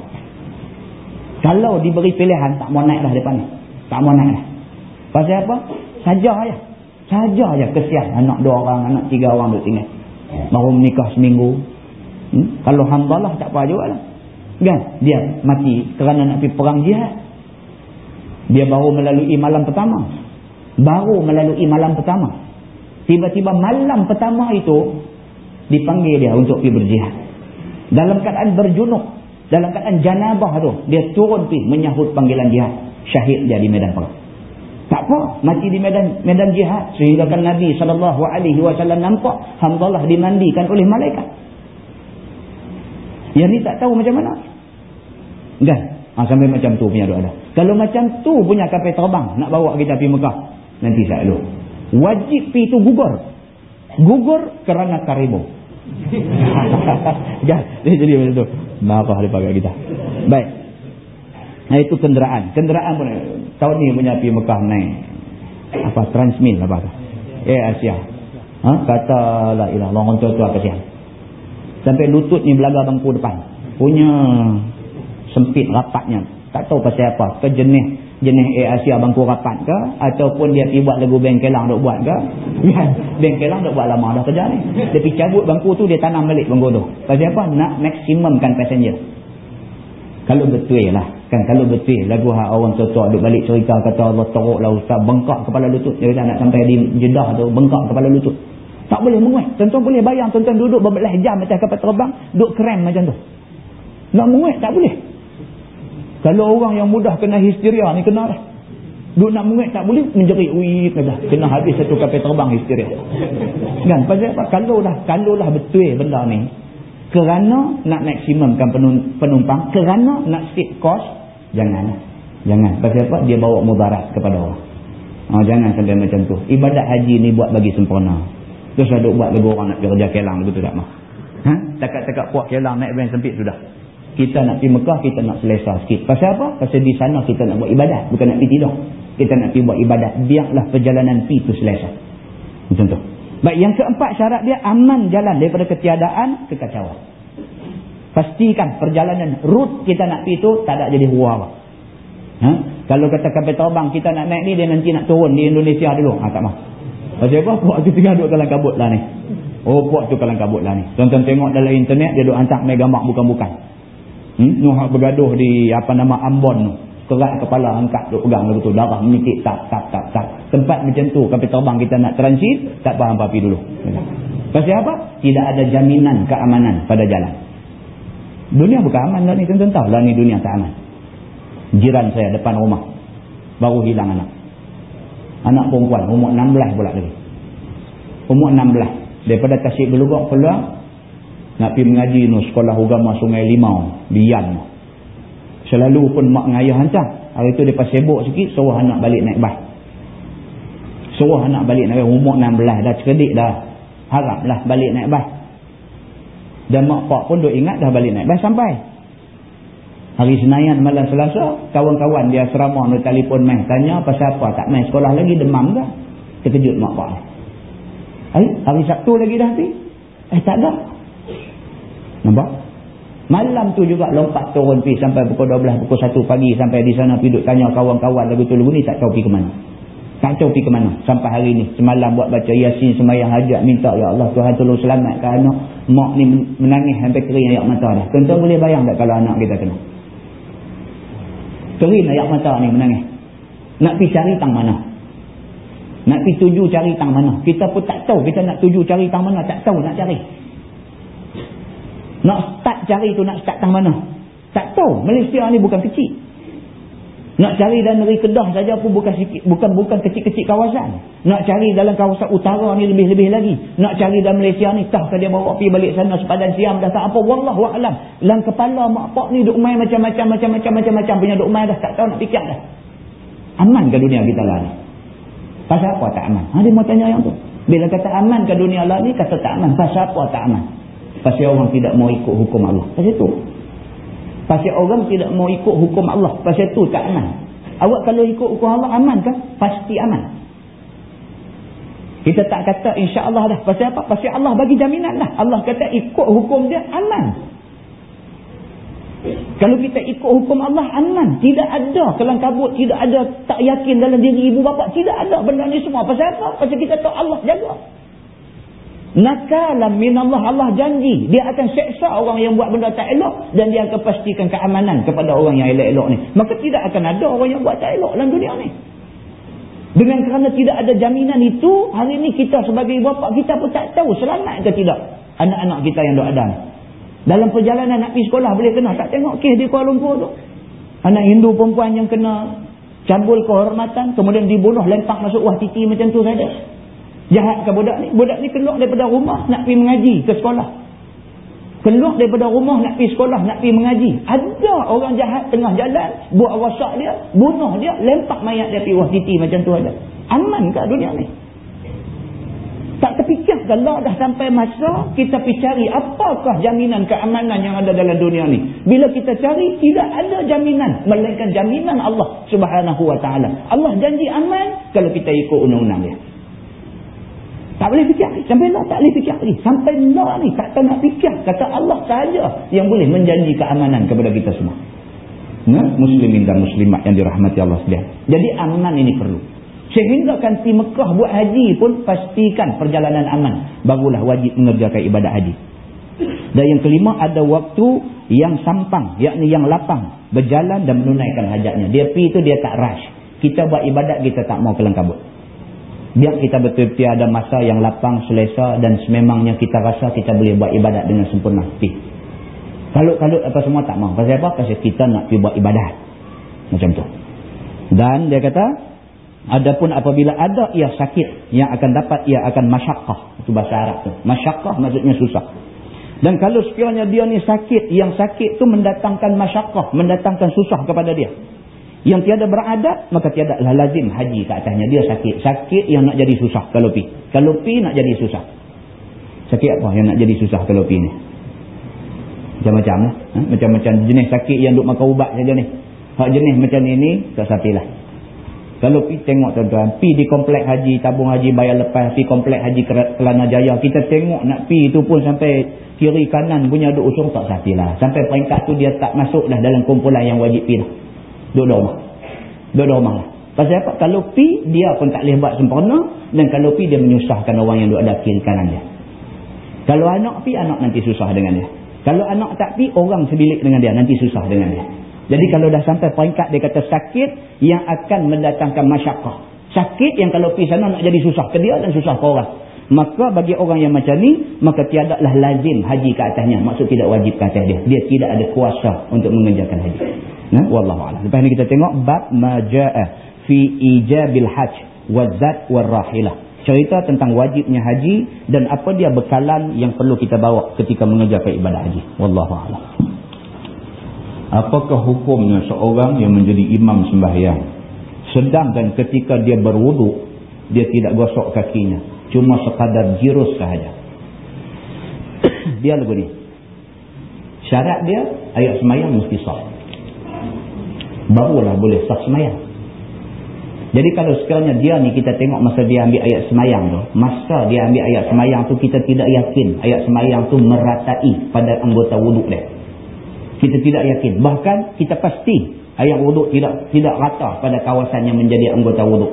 Kalau diberi pilihan, tak mau naik dah depan ni. Tak mau naik dah. Pasal apa? Saja aja. Saja aja kesian. Anak dua orang, anak tiga orang duk tinggal. Baru menikah seminggu. Hmm? Kalau hamba lah, tak apa juga lah. Kan? Dia mati kerana nak pergi perang jihad. Dia baru melalui malam pertama. Baru melalui malam pertama. Tiba-tiba malam pertama itu dipanggil dia untuk pergi berjihad. Dalam keadaan berjunuk, dalam keadaan janabah tu, dia turun pergi menyahut panggilan jihad. Syahid dia di medan perang. Tak apa, mati di medan medan jihad. Sehingga kan Nabi saw nampak hamdalah dimandikan oleh malaikat. Yang ni tak tahu macam mana. Kan? Ha, sampai macam tu punya doa. Kalau macam tu punya kapal terbang nak bawa kita pergi Mekah, nanti saya lu wajib pi itu gugur. Gugur kerana karibu. Ya jadi macam tu. Marah dia pakai kita. Baik nah itu kenderaan. Kenderaan pun tahun ni punya pi Mekah naik. Apa transmil apa tu? Eh Asia. Ha? kata la ilah orang tua tua kasihan sampai lutut ni belaga bangku depan. Punya sempit rapatnya. Tak tahu pasal apa. Kejenis jenis Air Asia bangku rapat ke? Ataupun dia pergi buat lagu bengkelang duk buat ke? Kan bengkelang duk buat lama dah kerja ni. Dia pergi cabut bangku tu dia tanam balik bangku tu. Pasal apa? Nak maksimumkan passenger. Kalau betul lah kan kalau betul lagu ha orang tua-tua duk balik cerita kata Allah teruk lah ustaz bengkak kepala lutut dia kata nak sampai di jedah tu bengkak kepala lutut tak boleh menguat tuan-tuan boleh bayang tuan-tuan duduk berbelah jam macam kapal terbang duduk krem macam tu nak menguat tak boleh kalau orang yang mudah kena histeria ni kena lah. Duk nak menguat tak boleh menjerit. Ui, kena, kena habis satu kapal terbang histeria. Kan? Pasal apa? Kalau dah, kalau dah betul benda ni. Kerana nak maksimumkan penumpang. Kerana nak save cost. Jangan. Jangan. Pasal apa? Dia bawa mudarat kepada orang. Oh, jangan sampai macam tu. Ibadat haji ni buat bagi sempurna. Terus ada buat lagu orang nak kerja kelang. Betul tak mah? Ha? Takat-takat puak kelang naik van sempit sudah. Kita nak pergi Mekah, kita nak selesa sikit. Pasal apa? Pasal di sana kita nak buat ibadat. Bukan nak pergi tidur. Kita nak pergi buat ibadat. Biarlah perjalanan pergi itu selesa. Contoh. Baik, yang keempat syarat dia aman jalan daripada ketiadaan kekacauan. Pastikan perjalanan route kita nak pergi itu tak ada jadi hua Ha? Kalau kata kapal terbang kita nak naik ni dia nanti nak turun di Indonesia dulu. Ha, tak mahu. Pasal apa? Puak tu tengah duduk dalam kabut lah ni. Oh puak tu kalang kabut lah ni. Tonton tengok dalam internet dia duduk hantar main gambar bukan-bukan. Hmm? Nuhak bergaduh di apa nama Ambon tu. Kerat kepala angkat duduk pegang lagu tu. Darah menitik tak tak tak tak. Tempat macam tu kapal terbang kita nak transit tak faham papi dulu. Pasal apa? Tidak ada jaminan keamanan pada jalan. Dunia bukan aman lah ni. Tonton tahu lah ni dunia tak aman. Jiran saya depan rumah. Baru hilang anak. Anak perempuan umur 16 pula lagi. Umur 16. Daripada Tasik Belugok keluar nak pergi mengaji no sekolah agama Sungai Limau di Yan. Selalu pun mak ngayah hantar. Hari tu depa sibuk sikit suruh anak balik naik bas. Suruh anak balik naik umur 16 dah cerdik dah. Haraplah balik naik bas. Dan mak pak pun duk ingat dah balik naik bas sampai. Hari Senayan malam Selasa, kawan-kawan dia serama dia telefon main. Tanya pasal apa, tak main sekolah lagi, demam ke? Terkejut mak pak. Hari, hari Sabtu lagi dah pergi? Eh tak ada. Nampak? Malam tu juga lompat turun pergi sampai pukul 12, pukul 1 pagi sampai di sana pergi duduk tanya kawan-kawan lagu tu lagu ni tak tahu pergi ke mana. Tak tahu pergi ke mana sampai hari ni. Semalam buat baca Yasin semayang hajat minta Ya Allah Tuhan tolong selamatkan anak. Mak ni menangis sampai kering ayak mata dah. Tentu boleh bayang tak kalau anak kita kena. Kerin ayak mata ni menangis. Nak pergi cari tang mana? Nak pergi tuju cari tang mana? Kita pun tak tahu kita nak tuju cari tang mana. Tak tahu nak cari. Nak start cari tu nak start tang mana? Tak tahu. Malaysia ni bukan kecil. Nak cari dalam negeri Kedah saja pun bukan bukan bukan kecil-kecil kawasan. Nak cari dalam kawasan utara ni lebih-lebih lagi. Nak cari dalam Malaysia ni tahkah dia bawa pergi balik sana sepadan siam dah tak apa. Wallahu a'lam. Dalam kepala mak pak ni duk main macam-macam macam-macam macam-macam punya duk main dah tak tahu nak fikir dah. Aman ke dunia kita lah ni? Pasal apa tak aman? Ha, dia mau tanya yang tu. Bila kata aman ke dunia lah ni kata tak aman. Pasal apa tak aman? Pasal orang tidak mau ikut hukum Allah. Pasal tu. Pasal orang tidak mau ikut hukum Allah. Pasal tu tak aman. Awak kalau ikut hukum Allah aman kan? Pasti aman. Kita tak kata insya Allah dah. Pasal apa? Pasal Allah bagi jaminan lah. Allah kata ikut hukum dia aman. Kalau kita ikut hukum Allah aman. Tidak ada kelang kabut. Tidak ada tak yakin dalam diri ibu bapa. Tidak ada benda ni semua. Pasal apa? Pasal kita tahu Allah jaga. Nakalam minallah Allah janji. Dia akan seksa orang yang buat benda tak elok. Dan dia akan pastikan keamanan kepada orang yang elok-elok ni. Maka tidak akan ada orang yang buat tak elok dalam dunia ni. Dengan kerana tidak ada jaminan itu. Hari ini kita sebagai bapa kita pun tak tahu selamat ke tidak. Anak-anak kita yang ada ni. Dalam perjalanan nak pergi sekolah boleh kena. Tak tengok kes di Kuala Lumpur tu. Anak Hindu perempuan yang kena cabul kehormatan. Kemudian dibunuh lempak masuk wah titi macam tu saja. Jahat ke budak ni? Budak ni keluar daripada rumah nak pergi mengaji ke sekolah. Keluar daripada rumah nak pergi sekolah, nak pergi mengaji. Ada orang jahat tengah jalan, buat rosak dia, bunuh dia, lempak mayat dia pergi wah titi macam tu ada. Aman ke dunia ni? Tak terfikir kalau dah sampai masa kita pergi cari apakah jaminan keamanan yang ada dalam dunia ni. Bila kita cari tidak ada jaminan. Melainkan jaminan Allah subhanahu wa ta'ala. Allah janji aman kalau kita ikut undang-undang dia. Tak boleh fikir. Sampai lah tak boleh fikir lagi. Sampai lah ni tak tahu nak fikir. Kata Allah sahaja yang boleh menjanji keamanan kepada kita semua. Nah, muslimin dan muslimat yang dirahmati Allah sekalian. Jadi aman ini perlu. Sehingga kan di Mekah buat haji pun pastikan perjalanan aman. Barulah wajib mengerjakan ibadat haji. Dan yang kelima ada waktu yang sampang. Yakni yang lapang. Berjalan dan menunaikan hajatnya. Dia pergi itu dia tak rush. Kita buat ibadat kita tak mau kelang kabut. Biar kita betul-betul ada masa yang lapang, selesa dan sememangnya kita rasa kita boleh buat ibadat dengan sempurna. Kalut-kalut apa semua tak mahu. Pasal apa? Pasal kita nak pergi buat ibadat. Macam tu. Dan dia kata, adapun apabila ada ia sakit, yang akan dapat ia akan masyakkah. Itu bahasa Arab tu. Masyakkah maksudnya susah. Dan kalau sekiranya dia ni sakit, yang sakit tu mendatangkan masyakkah, mendatangkan susah kepada dia. Yang tiada beradab, maka tiada lah lazim haji ke atasnya. Dia sakit. Sakit yang nak jadi susah kalau pi. Kalau pi nak jadi susah. Sakit apa yang nak jadi susah kalau pi ni? Macam-macam lah. Ha? Macam-macam jenis sakit yang duk makan ubat saja ni. Hak jenis macam ni tak sapilah. Kalau pergi tengok tuan-tuan, pergi di komplek haji, tabung haji bayar lepas, pergi komplek haji Kelana Jaya, kita tengok nak pergi tu pun sampai kiri kanan punya duk usung tak sapilah. Sampai peringkat tu dia tak masuk dah dalam kumpulan yang wajib pergi dah. Duduk rumah. Duduk rumah. Pasal apa? Kalau pi dia pun tak boleh buat sempurna dan kalau pi dia menyusahkan orang yang duduk kiri kanan dia. Kalau anak pi anak nanti susah dengan dia. Kalau anak tak pi orang sebilik dengan dia nanti susah dengan dia. Jadi kalau dah sampai peringkat dia kata sakit yang akan mendatangkan masyarakat. Sakit yang kalau pergi sana nak jadi susah ke dia dan susah ke orang. Maka bagi orang yang macam ni, maka tiadalah lazim haji ke atasnya. Maksud tidak wajib ke atas dia. Dia tidak ada kuasa untuk mengerjakan haji. Nah, Wallahu'ala. Lepas ni kita tengok, Bab maja'a fi ijabil haj wa zat wa rahilah. Cerita tentang wajibnya haji dan apa dia bekalan yang perlu kita bawa ketika mengerjakan ibadah haji. Wallahu'ala. Apakah hukumnya seorang yang menjadi imam sembahyang sedangkan ketika dia berwuduk dia tidak gosok kakinya. Cuma sekadar jirus sahaja. Dia lagu ni. Syarat dia ayat semayang mesti sah. Barulah boleh sah semayang. Jadi kalau sekiranya dia ni kita tengok masa dia ambil ayat semayang tu masa dia ambil ayat semayang tu kita tidak yakin ayat semayang tu meratai pada anggota wuduk dia. Kita tidak yakin. Bahkan kita pasti ayat wuduk tidak tidak rata pada kawasan yang menjadi anggota wuduk.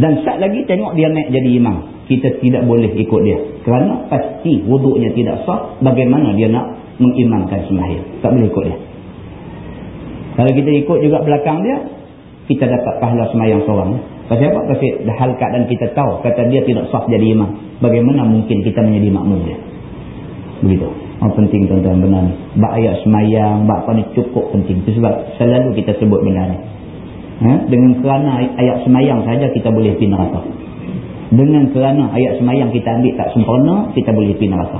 Dan saat lagi tengok dia naik jadi imam. Kita tidak boleh ikut dia. Kerana pasti wuduknya tidak sah. Bagaimana dia nak mengimamkan sembahyang. Tak boleh ikut dia. Kalau kita ikut juga belakang dia. Kita dapat pahala sembahyang seorang. Pasal apa? Pasal hal keadaan kita tahu. Kata dia tidak sah jadi imam. Bagaimana mungkin kita menjadi makmum dia. Begitu. Yang penting tuan-tuan benar ni. Bak ayat semayang, bak apa ni cukup penting. Itu sebab selalu kita sebut benar ni. Ha? Dengan kerana ayat semayang saja kita boleh pergi neraka. Dengan kerana ayat semayang kita ambil tak sempurna, kita boleh pergi neraka.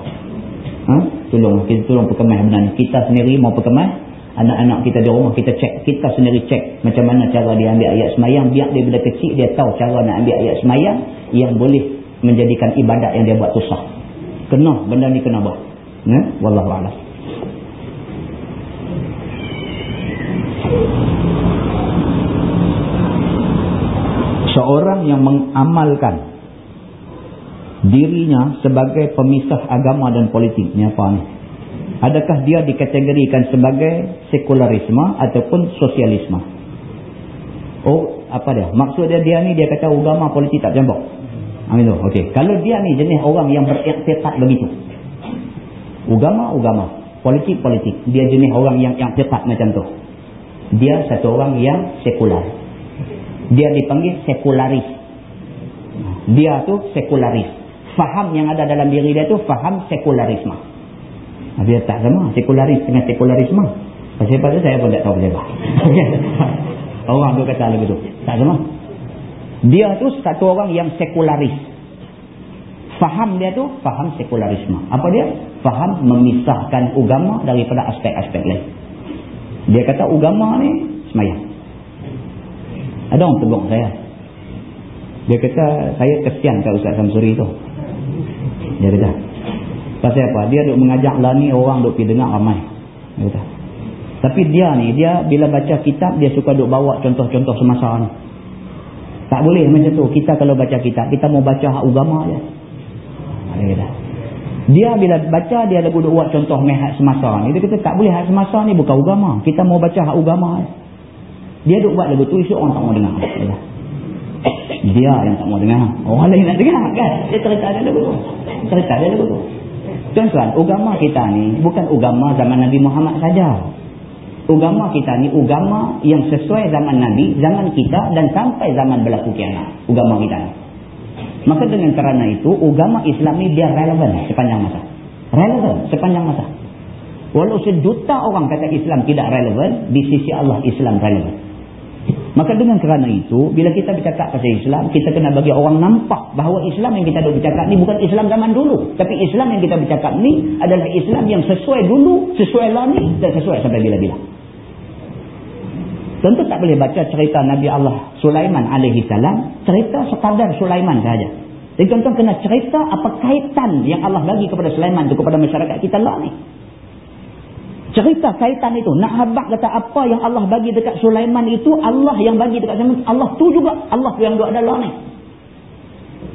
Ha? Tolong, kita tolong perkemah benar ni. Kita sendiri mau perkemah, anak-anak kita di rumah kita cek. Kita sendiri cek macam mana cara dia ambil ayat semayang. Biar dia bila kecil dia tahu cara nak ambil ayat semayang yang boleh menjadikan ibadat yang dia buat tu sah. Kena, benda ni kena buat. Ya, wallahu a'lam. Seorang yang mengamalkan dirinya sebagai pemisah agama dan politik ni apa ni? Adakah dia dikategorikan sebagai sekularisme ataupun sosialisme? Oh, apa dia? Maksud dia dia ni dia kata agama politik tak campur. Amin tu. Okey. Kalau dia ni jenis orang yang beriktikad begitu agama-agama, politik-politik. Dia jenis orang yang yang tepat macam tu. Dia satu orang yang sekular. Dia dipanggil sekularis. Dia tu sekularis. Faham yang ada dalam diri dia tu faham sekularisme. Dia tak sama sekularis dengan sekularisme. Pasal-pasal saya pun tak tahu apa. orang tu kata begitu. Tak sama. Dia tu satu orang yang sekularis. Faham dia tu faham sekularisme. Apa dia? Faham memisahkan agama daripada aspek-aspek lain. Dia kata agama ni semayang. Ada orang tegur saya. Dia kata saya kesian kat Ustaz Samsuri tu. Dia kata. Pasal apa? Dia duk mengajak lah ni orang duk pergi dengar ramai. Dia kata. Tapi dia ni, dia bila baca kitab, dia suka duk bawa contoh-contoh semasa ni. Tak boleh macam tu. Kita kalau baca kitab, kita mau baca hak agama je. Dia bila baca dia lagu buat contoh meh hak semasa ni. Dia kata tak boleh hak semasa ni bukan agama. Kita mau baca hak agama. Dia duk buat lagu tu isu orang tak mau dengar. Dia yang tak mau dengar. Orang lain nak dengar kan. Dia cerita dia lagu tu. Cerita dia lagu tu. Tuan-tuan, agama kita ni bukan agama zaman Nabi Muhammad saja. Agama kita ni agama yang sesuai zaman Nabi, zaman kita dan sampai zaman berlaku kiamat. Agama kita ni. Maka dengan kerana itu, agama Islam ni dia relevan sepanjang masa. Relevan sepanjang masa. Walau sejuta orang kata Islam tidak relevan, di sisi Allah Islam relevan. Maka dengan kerana itu, bila kita bercakap pasal Islam, kita kena bagi orang nampak bahawa Islam yang kita bercakap ni bukan Islam zaman dulu. Tapi Islam yang kita bercakap ni adalah Islam yang sesuai dulu, sesuai lah ni dan sesuai sampai bila-bila. Tentu tak boleh baca cerita Nabi Allah Sulaiman alaihi salam, cerita sekadar Sulaiman saja. Jadi tuan kena cerita apa kaitan yang Allah bagi kepada Sulaiman itu kepada masyarakat kita lah ni. Cerita kaitan itu nak habak kata apa yang Allah bagi dekat Sulaiman itu Allah yang bagi dekat Sulaiman Allah tu juga. Allah tu yang duk adalah ni.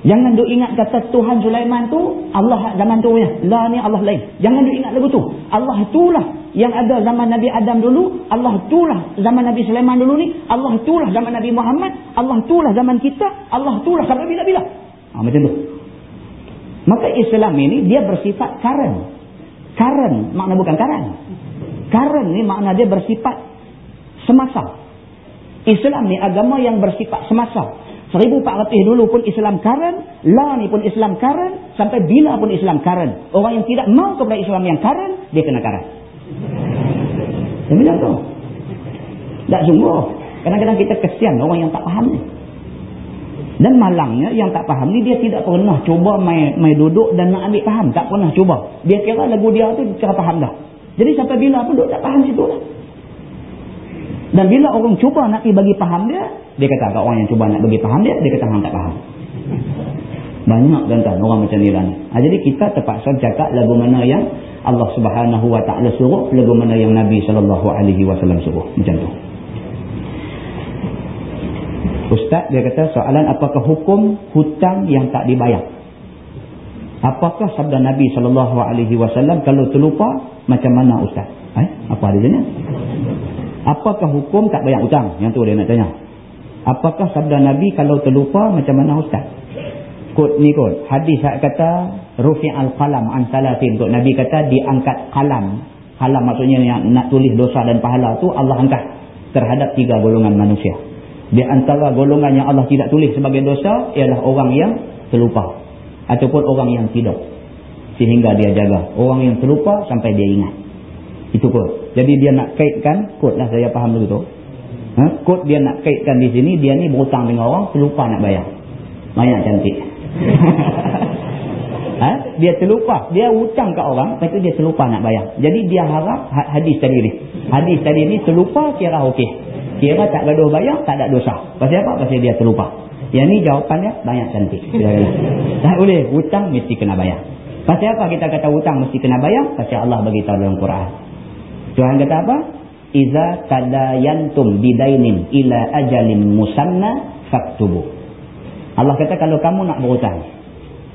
Jangan duk ingat kata Tuhan Sulaiman tu Allah zaman tu ya lah ni Allah lain. Jangan duk ingat lagu tu. Allah itulah yang ada zaman Nabi Adam dulu. Allah itulah zaman Nabi Sulaiman dulu ni. Allah itulah zaman Nabi Muhammad. Allah itulah zaman kita. Allah itulah sampai bila-bila. Ha, macam tu. Maka Islam ini dia bersifat karen. Karen. Makna bukan karen Karen ni makna dia bersifat semasa. Islam ni agama yang bersifat semasa. 1400 dulu pun Islam karen, la ni pun Islam karen, sampai bila pun Islam karen. Orang yang tidak mau kepada Islam yang karen, dia kena karen. Dia bilang tu. Tak sungguh. Kadang-kadang kita kesian orang yang tak faham ni. Dan malangnya yang tak faham ni dia tidak pernah cuba mai, mai duduk dan nak ambil faham. Tak pernah cuba. Dia kira lagu dia tu kira faham dah. Jadi sampai bila pun duk tak faham situ lah. Dan bila orang cuba nak bagi faham dia, dia kata orang yang cuba nak bagi faham dia, dia kata hang tak faham. Banyak tuan-tuan orang macam ni lah ni. Ha, jadi kita terpaksa cakap lagu mana yang Allah subhanahu wa ta'ala suruh, lagu mana yang Nabi sallallahu alaihi wasallam suruh. Macam tu. Ustaz dia kata soalan apakah hukum hutang yang tak dibayar? Apakah sabda Nabi SAW kalau terlupa macam mana Ustaz? Eh? Apa adanya? Apakah hukum tak bayar hutang? Yang tu dia nak tanya. Apakah sabda Nabi kalau terlupa macam mana Ustaz? Kod ni kod. Hadis saya kata rufi al-qalam an salatin. Kod Nabi kata diangkat kalam. Kalam maksudnya yang nak tulis dosa dan pahala tu Allah angkat terhadap tiga golongan manusia. Di antara golongan yang Allah tidak tulis sebagai dosa ialah orang yang terlupa ataupun orang yang tidur sehingga dia jaga. Orang yang terlupa sampai dia ingat. Itu kod jadi dia nak kaitkan kod lah saya faham begitu ha? kod dia nak kaitkan di sini dia ni berhutang dengan orang terlupa nak bayar. Banyak cantik. Ha? dia terlupa. Dia hutang ke orang lepas tu dia terlupa nak bayar. Jadi dia harap hadis tadi ni. Hadis tadi ni terlupa kira okey. Kira tak gaduh bayar tak ada dosa. Pasal apa? pasal dia terlupa. Yang ni jawapannya banyak cantik. Tak boleh. Hutang mesti kena bayar. Pasal apa kita kata hutang mesti kena bayar? Pasal Allah bagi tahu dalam Quran. Tuhan kata apa? Iza tadayantum bidainin ila ajalin musanna faktubu. Allah kata kalau kamu nak berhutang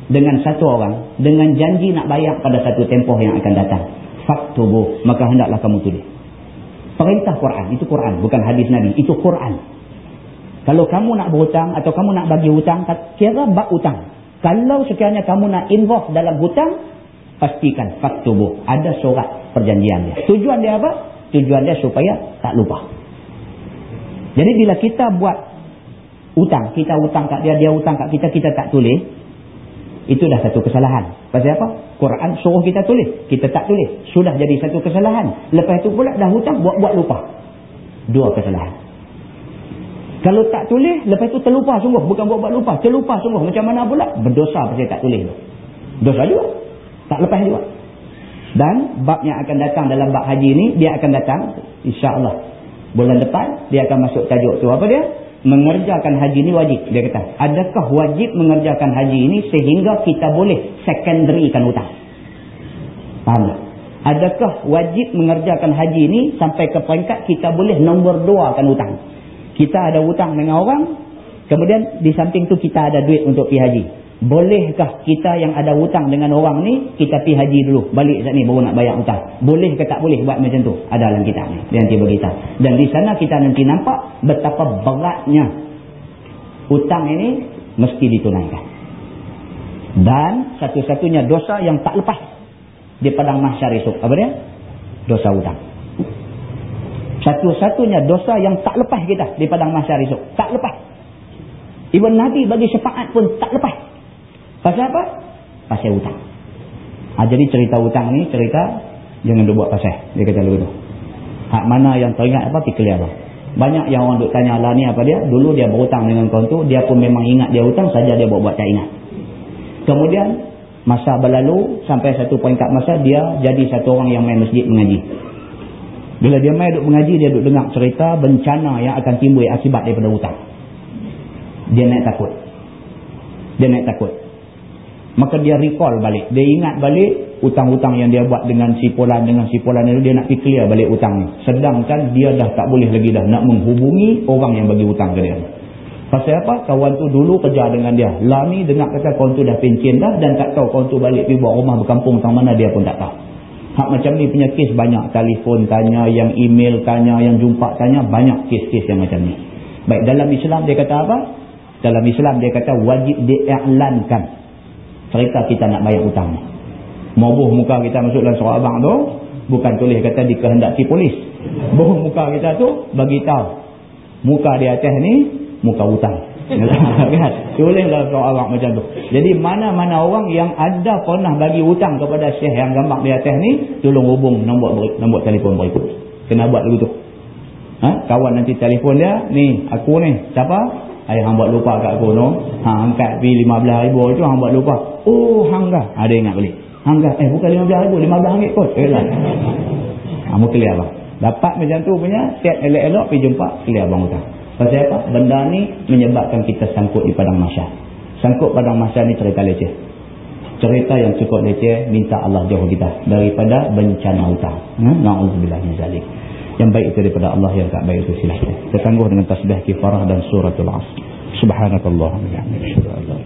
dengan satu orang dengan janji nak bayar pada satu tempoh yang akan datang faktubu maka hendaklah kamu tulis perintah Quran itu Quran bukan hadis Nabi itu Quran kalau kamu nak berhutang atau kamu nak bagi hutang, kira bak hutang. Kalau sekiranya kamu nak involve dalam hutang, pastikan faktubuh. Ada surat perjanjian dia. Tujuan dia apa? Tujuan dia supaya tak lupa. Jadi bila kita buat hutang, kita hutang kat dia, dia hutang kat kita, kita tak tulis, itu dah satu kesalahan. Pasal apa? Quran suruh kita tulis. Kita tak tulis. Sudah jadi satu kesalahan. Lepas itu pula dah hutang, buat-buat lupa. Dua kesalahan. Kalau tak tulis, lepas itu terlupa sungguh. Bukan buat-buat lupa, terlupa sungguh. Macam mana pula? Berdosa pasal tak tulis tu. Dosa juga. Tak lepas juga. Dan bab yang akan datang dalam bab haji ni, dia akan datang, insya Allah Bulan depan, dia akan masuk tajuk tu. Apa dia? Mengerjakan haji ni wajib. Dia kata, adakah wajib mengerjakan haji ini sehingga kita boleh secondary kan hutang? Faham tak? Adakah wajib mengerjakan haji ini sampai ke peringkat kita boleh nombor dua kan hutang? Kita ada hutang dengan orang kemudian di samping tu kita ada duit untuk pergi haji. Bolehkah kita yang ada hutang dengan orang ni kita pergi haji dulu? Balik saat ni baru nak bayar hutang. Boleh ke tak boleh buat macam tu? Ada dalam kitab ni nanti beritahu dan di sana kita nanti nampak betapa beratnya hutang ini mesti ditunaikan. Dan satu-satunya dosa yang tak lepas di padang mahsyar esok apa dia? dosa hutang satu-satunya dosa yang tak lepas kita di padang masyar esok. Tak lepas. Ibn Nabi bagi syafaat pun tak lepas. Pasal apa? Pasal hutang. Ha, jadi cerita hutang ni cerita jangan dia buat pasal. Dia kata dulu. Hak mana yang teringat apa kita lihat Banyak yang orang duk tanya lah ni apa dia. Dulu dia berhutang dengan kawan tu. Dia pun memang ingat dia hutang saja dia buat-buat tak ingat. Kemudian masa berlalu sampai satu poin kat masa dia jadi satu orang yang main masjid mengaji. Bila dia mai duk mengaji, dia duk dengar cerita bencana yang akan timbul akibat daripada hutang. Dia naik takut. Dia naik takut. maka dia recall balik dia ingat balik hutang-hutang yang dia buat dengan si polan dengan si polan itu dia nak pergi clear balik hutang ni sedangkan dia dah tak boleh lagi dah nak menghubungi orang yang bagi hutang ke dia pasal apa kawan tu dulu kerja dengan dia ni dengar kata kawan tu dah pencen dah dan tak tahu kawan tu balik pergi buat rumah berkampung tang mana dia pun tak tahu hak macam ni punya kes banyak telefon tanya yang email tanya yang jumpa tanya banyak kes-kes yang macam ni baik dalam Islam dia kata apa dalam Islam dia kata wajib diiklankan cerita kita nak bayar hutang. Moboh muka kita masuk dalam surat abang tu, bukan tulis kata dikehendaki polis. Boh muka kita tu, bagi tahu Muka di atas ni, muka hutang. Kan? Dalam surat abang macam tu. Jadi mana-mana orang yang ada pernah bagi hutang kepada syekh yang gambar di atas ni, tolong hubung nombor nombor telefon berikut. Kena buat dulu tu. Ha? Kawan nanti telefon dia, ni aku ni, siapa? Ayah hang buat lupa kat aku no. Hang angkat pi 15 ribu itu hang buat lupa. Oh hang dah. Ada ingat balik. Hang dah. Eh bukan 15 ribu. 15 ringgit kot. Eh lah. Kamu clear bang. Dapat macam tu punya. Siap elok-elok pergi jumpa. Clear bang hutang. Pasal apa? Benda ni menyebabkan kita sangkut di padang masyar. Sangkut padang masyar ni cerita leceh. Cerita yang cukup leceh. Minta Allah jauh kita. Daripada bencana hutang. Hmm? Na'udzubillah min zalik yang baik itu daripada Allah yang tak baik itu silahkan kita tangguh dengan tasbih kifarah dan suratul asr subhanakallahumma wa bihamdika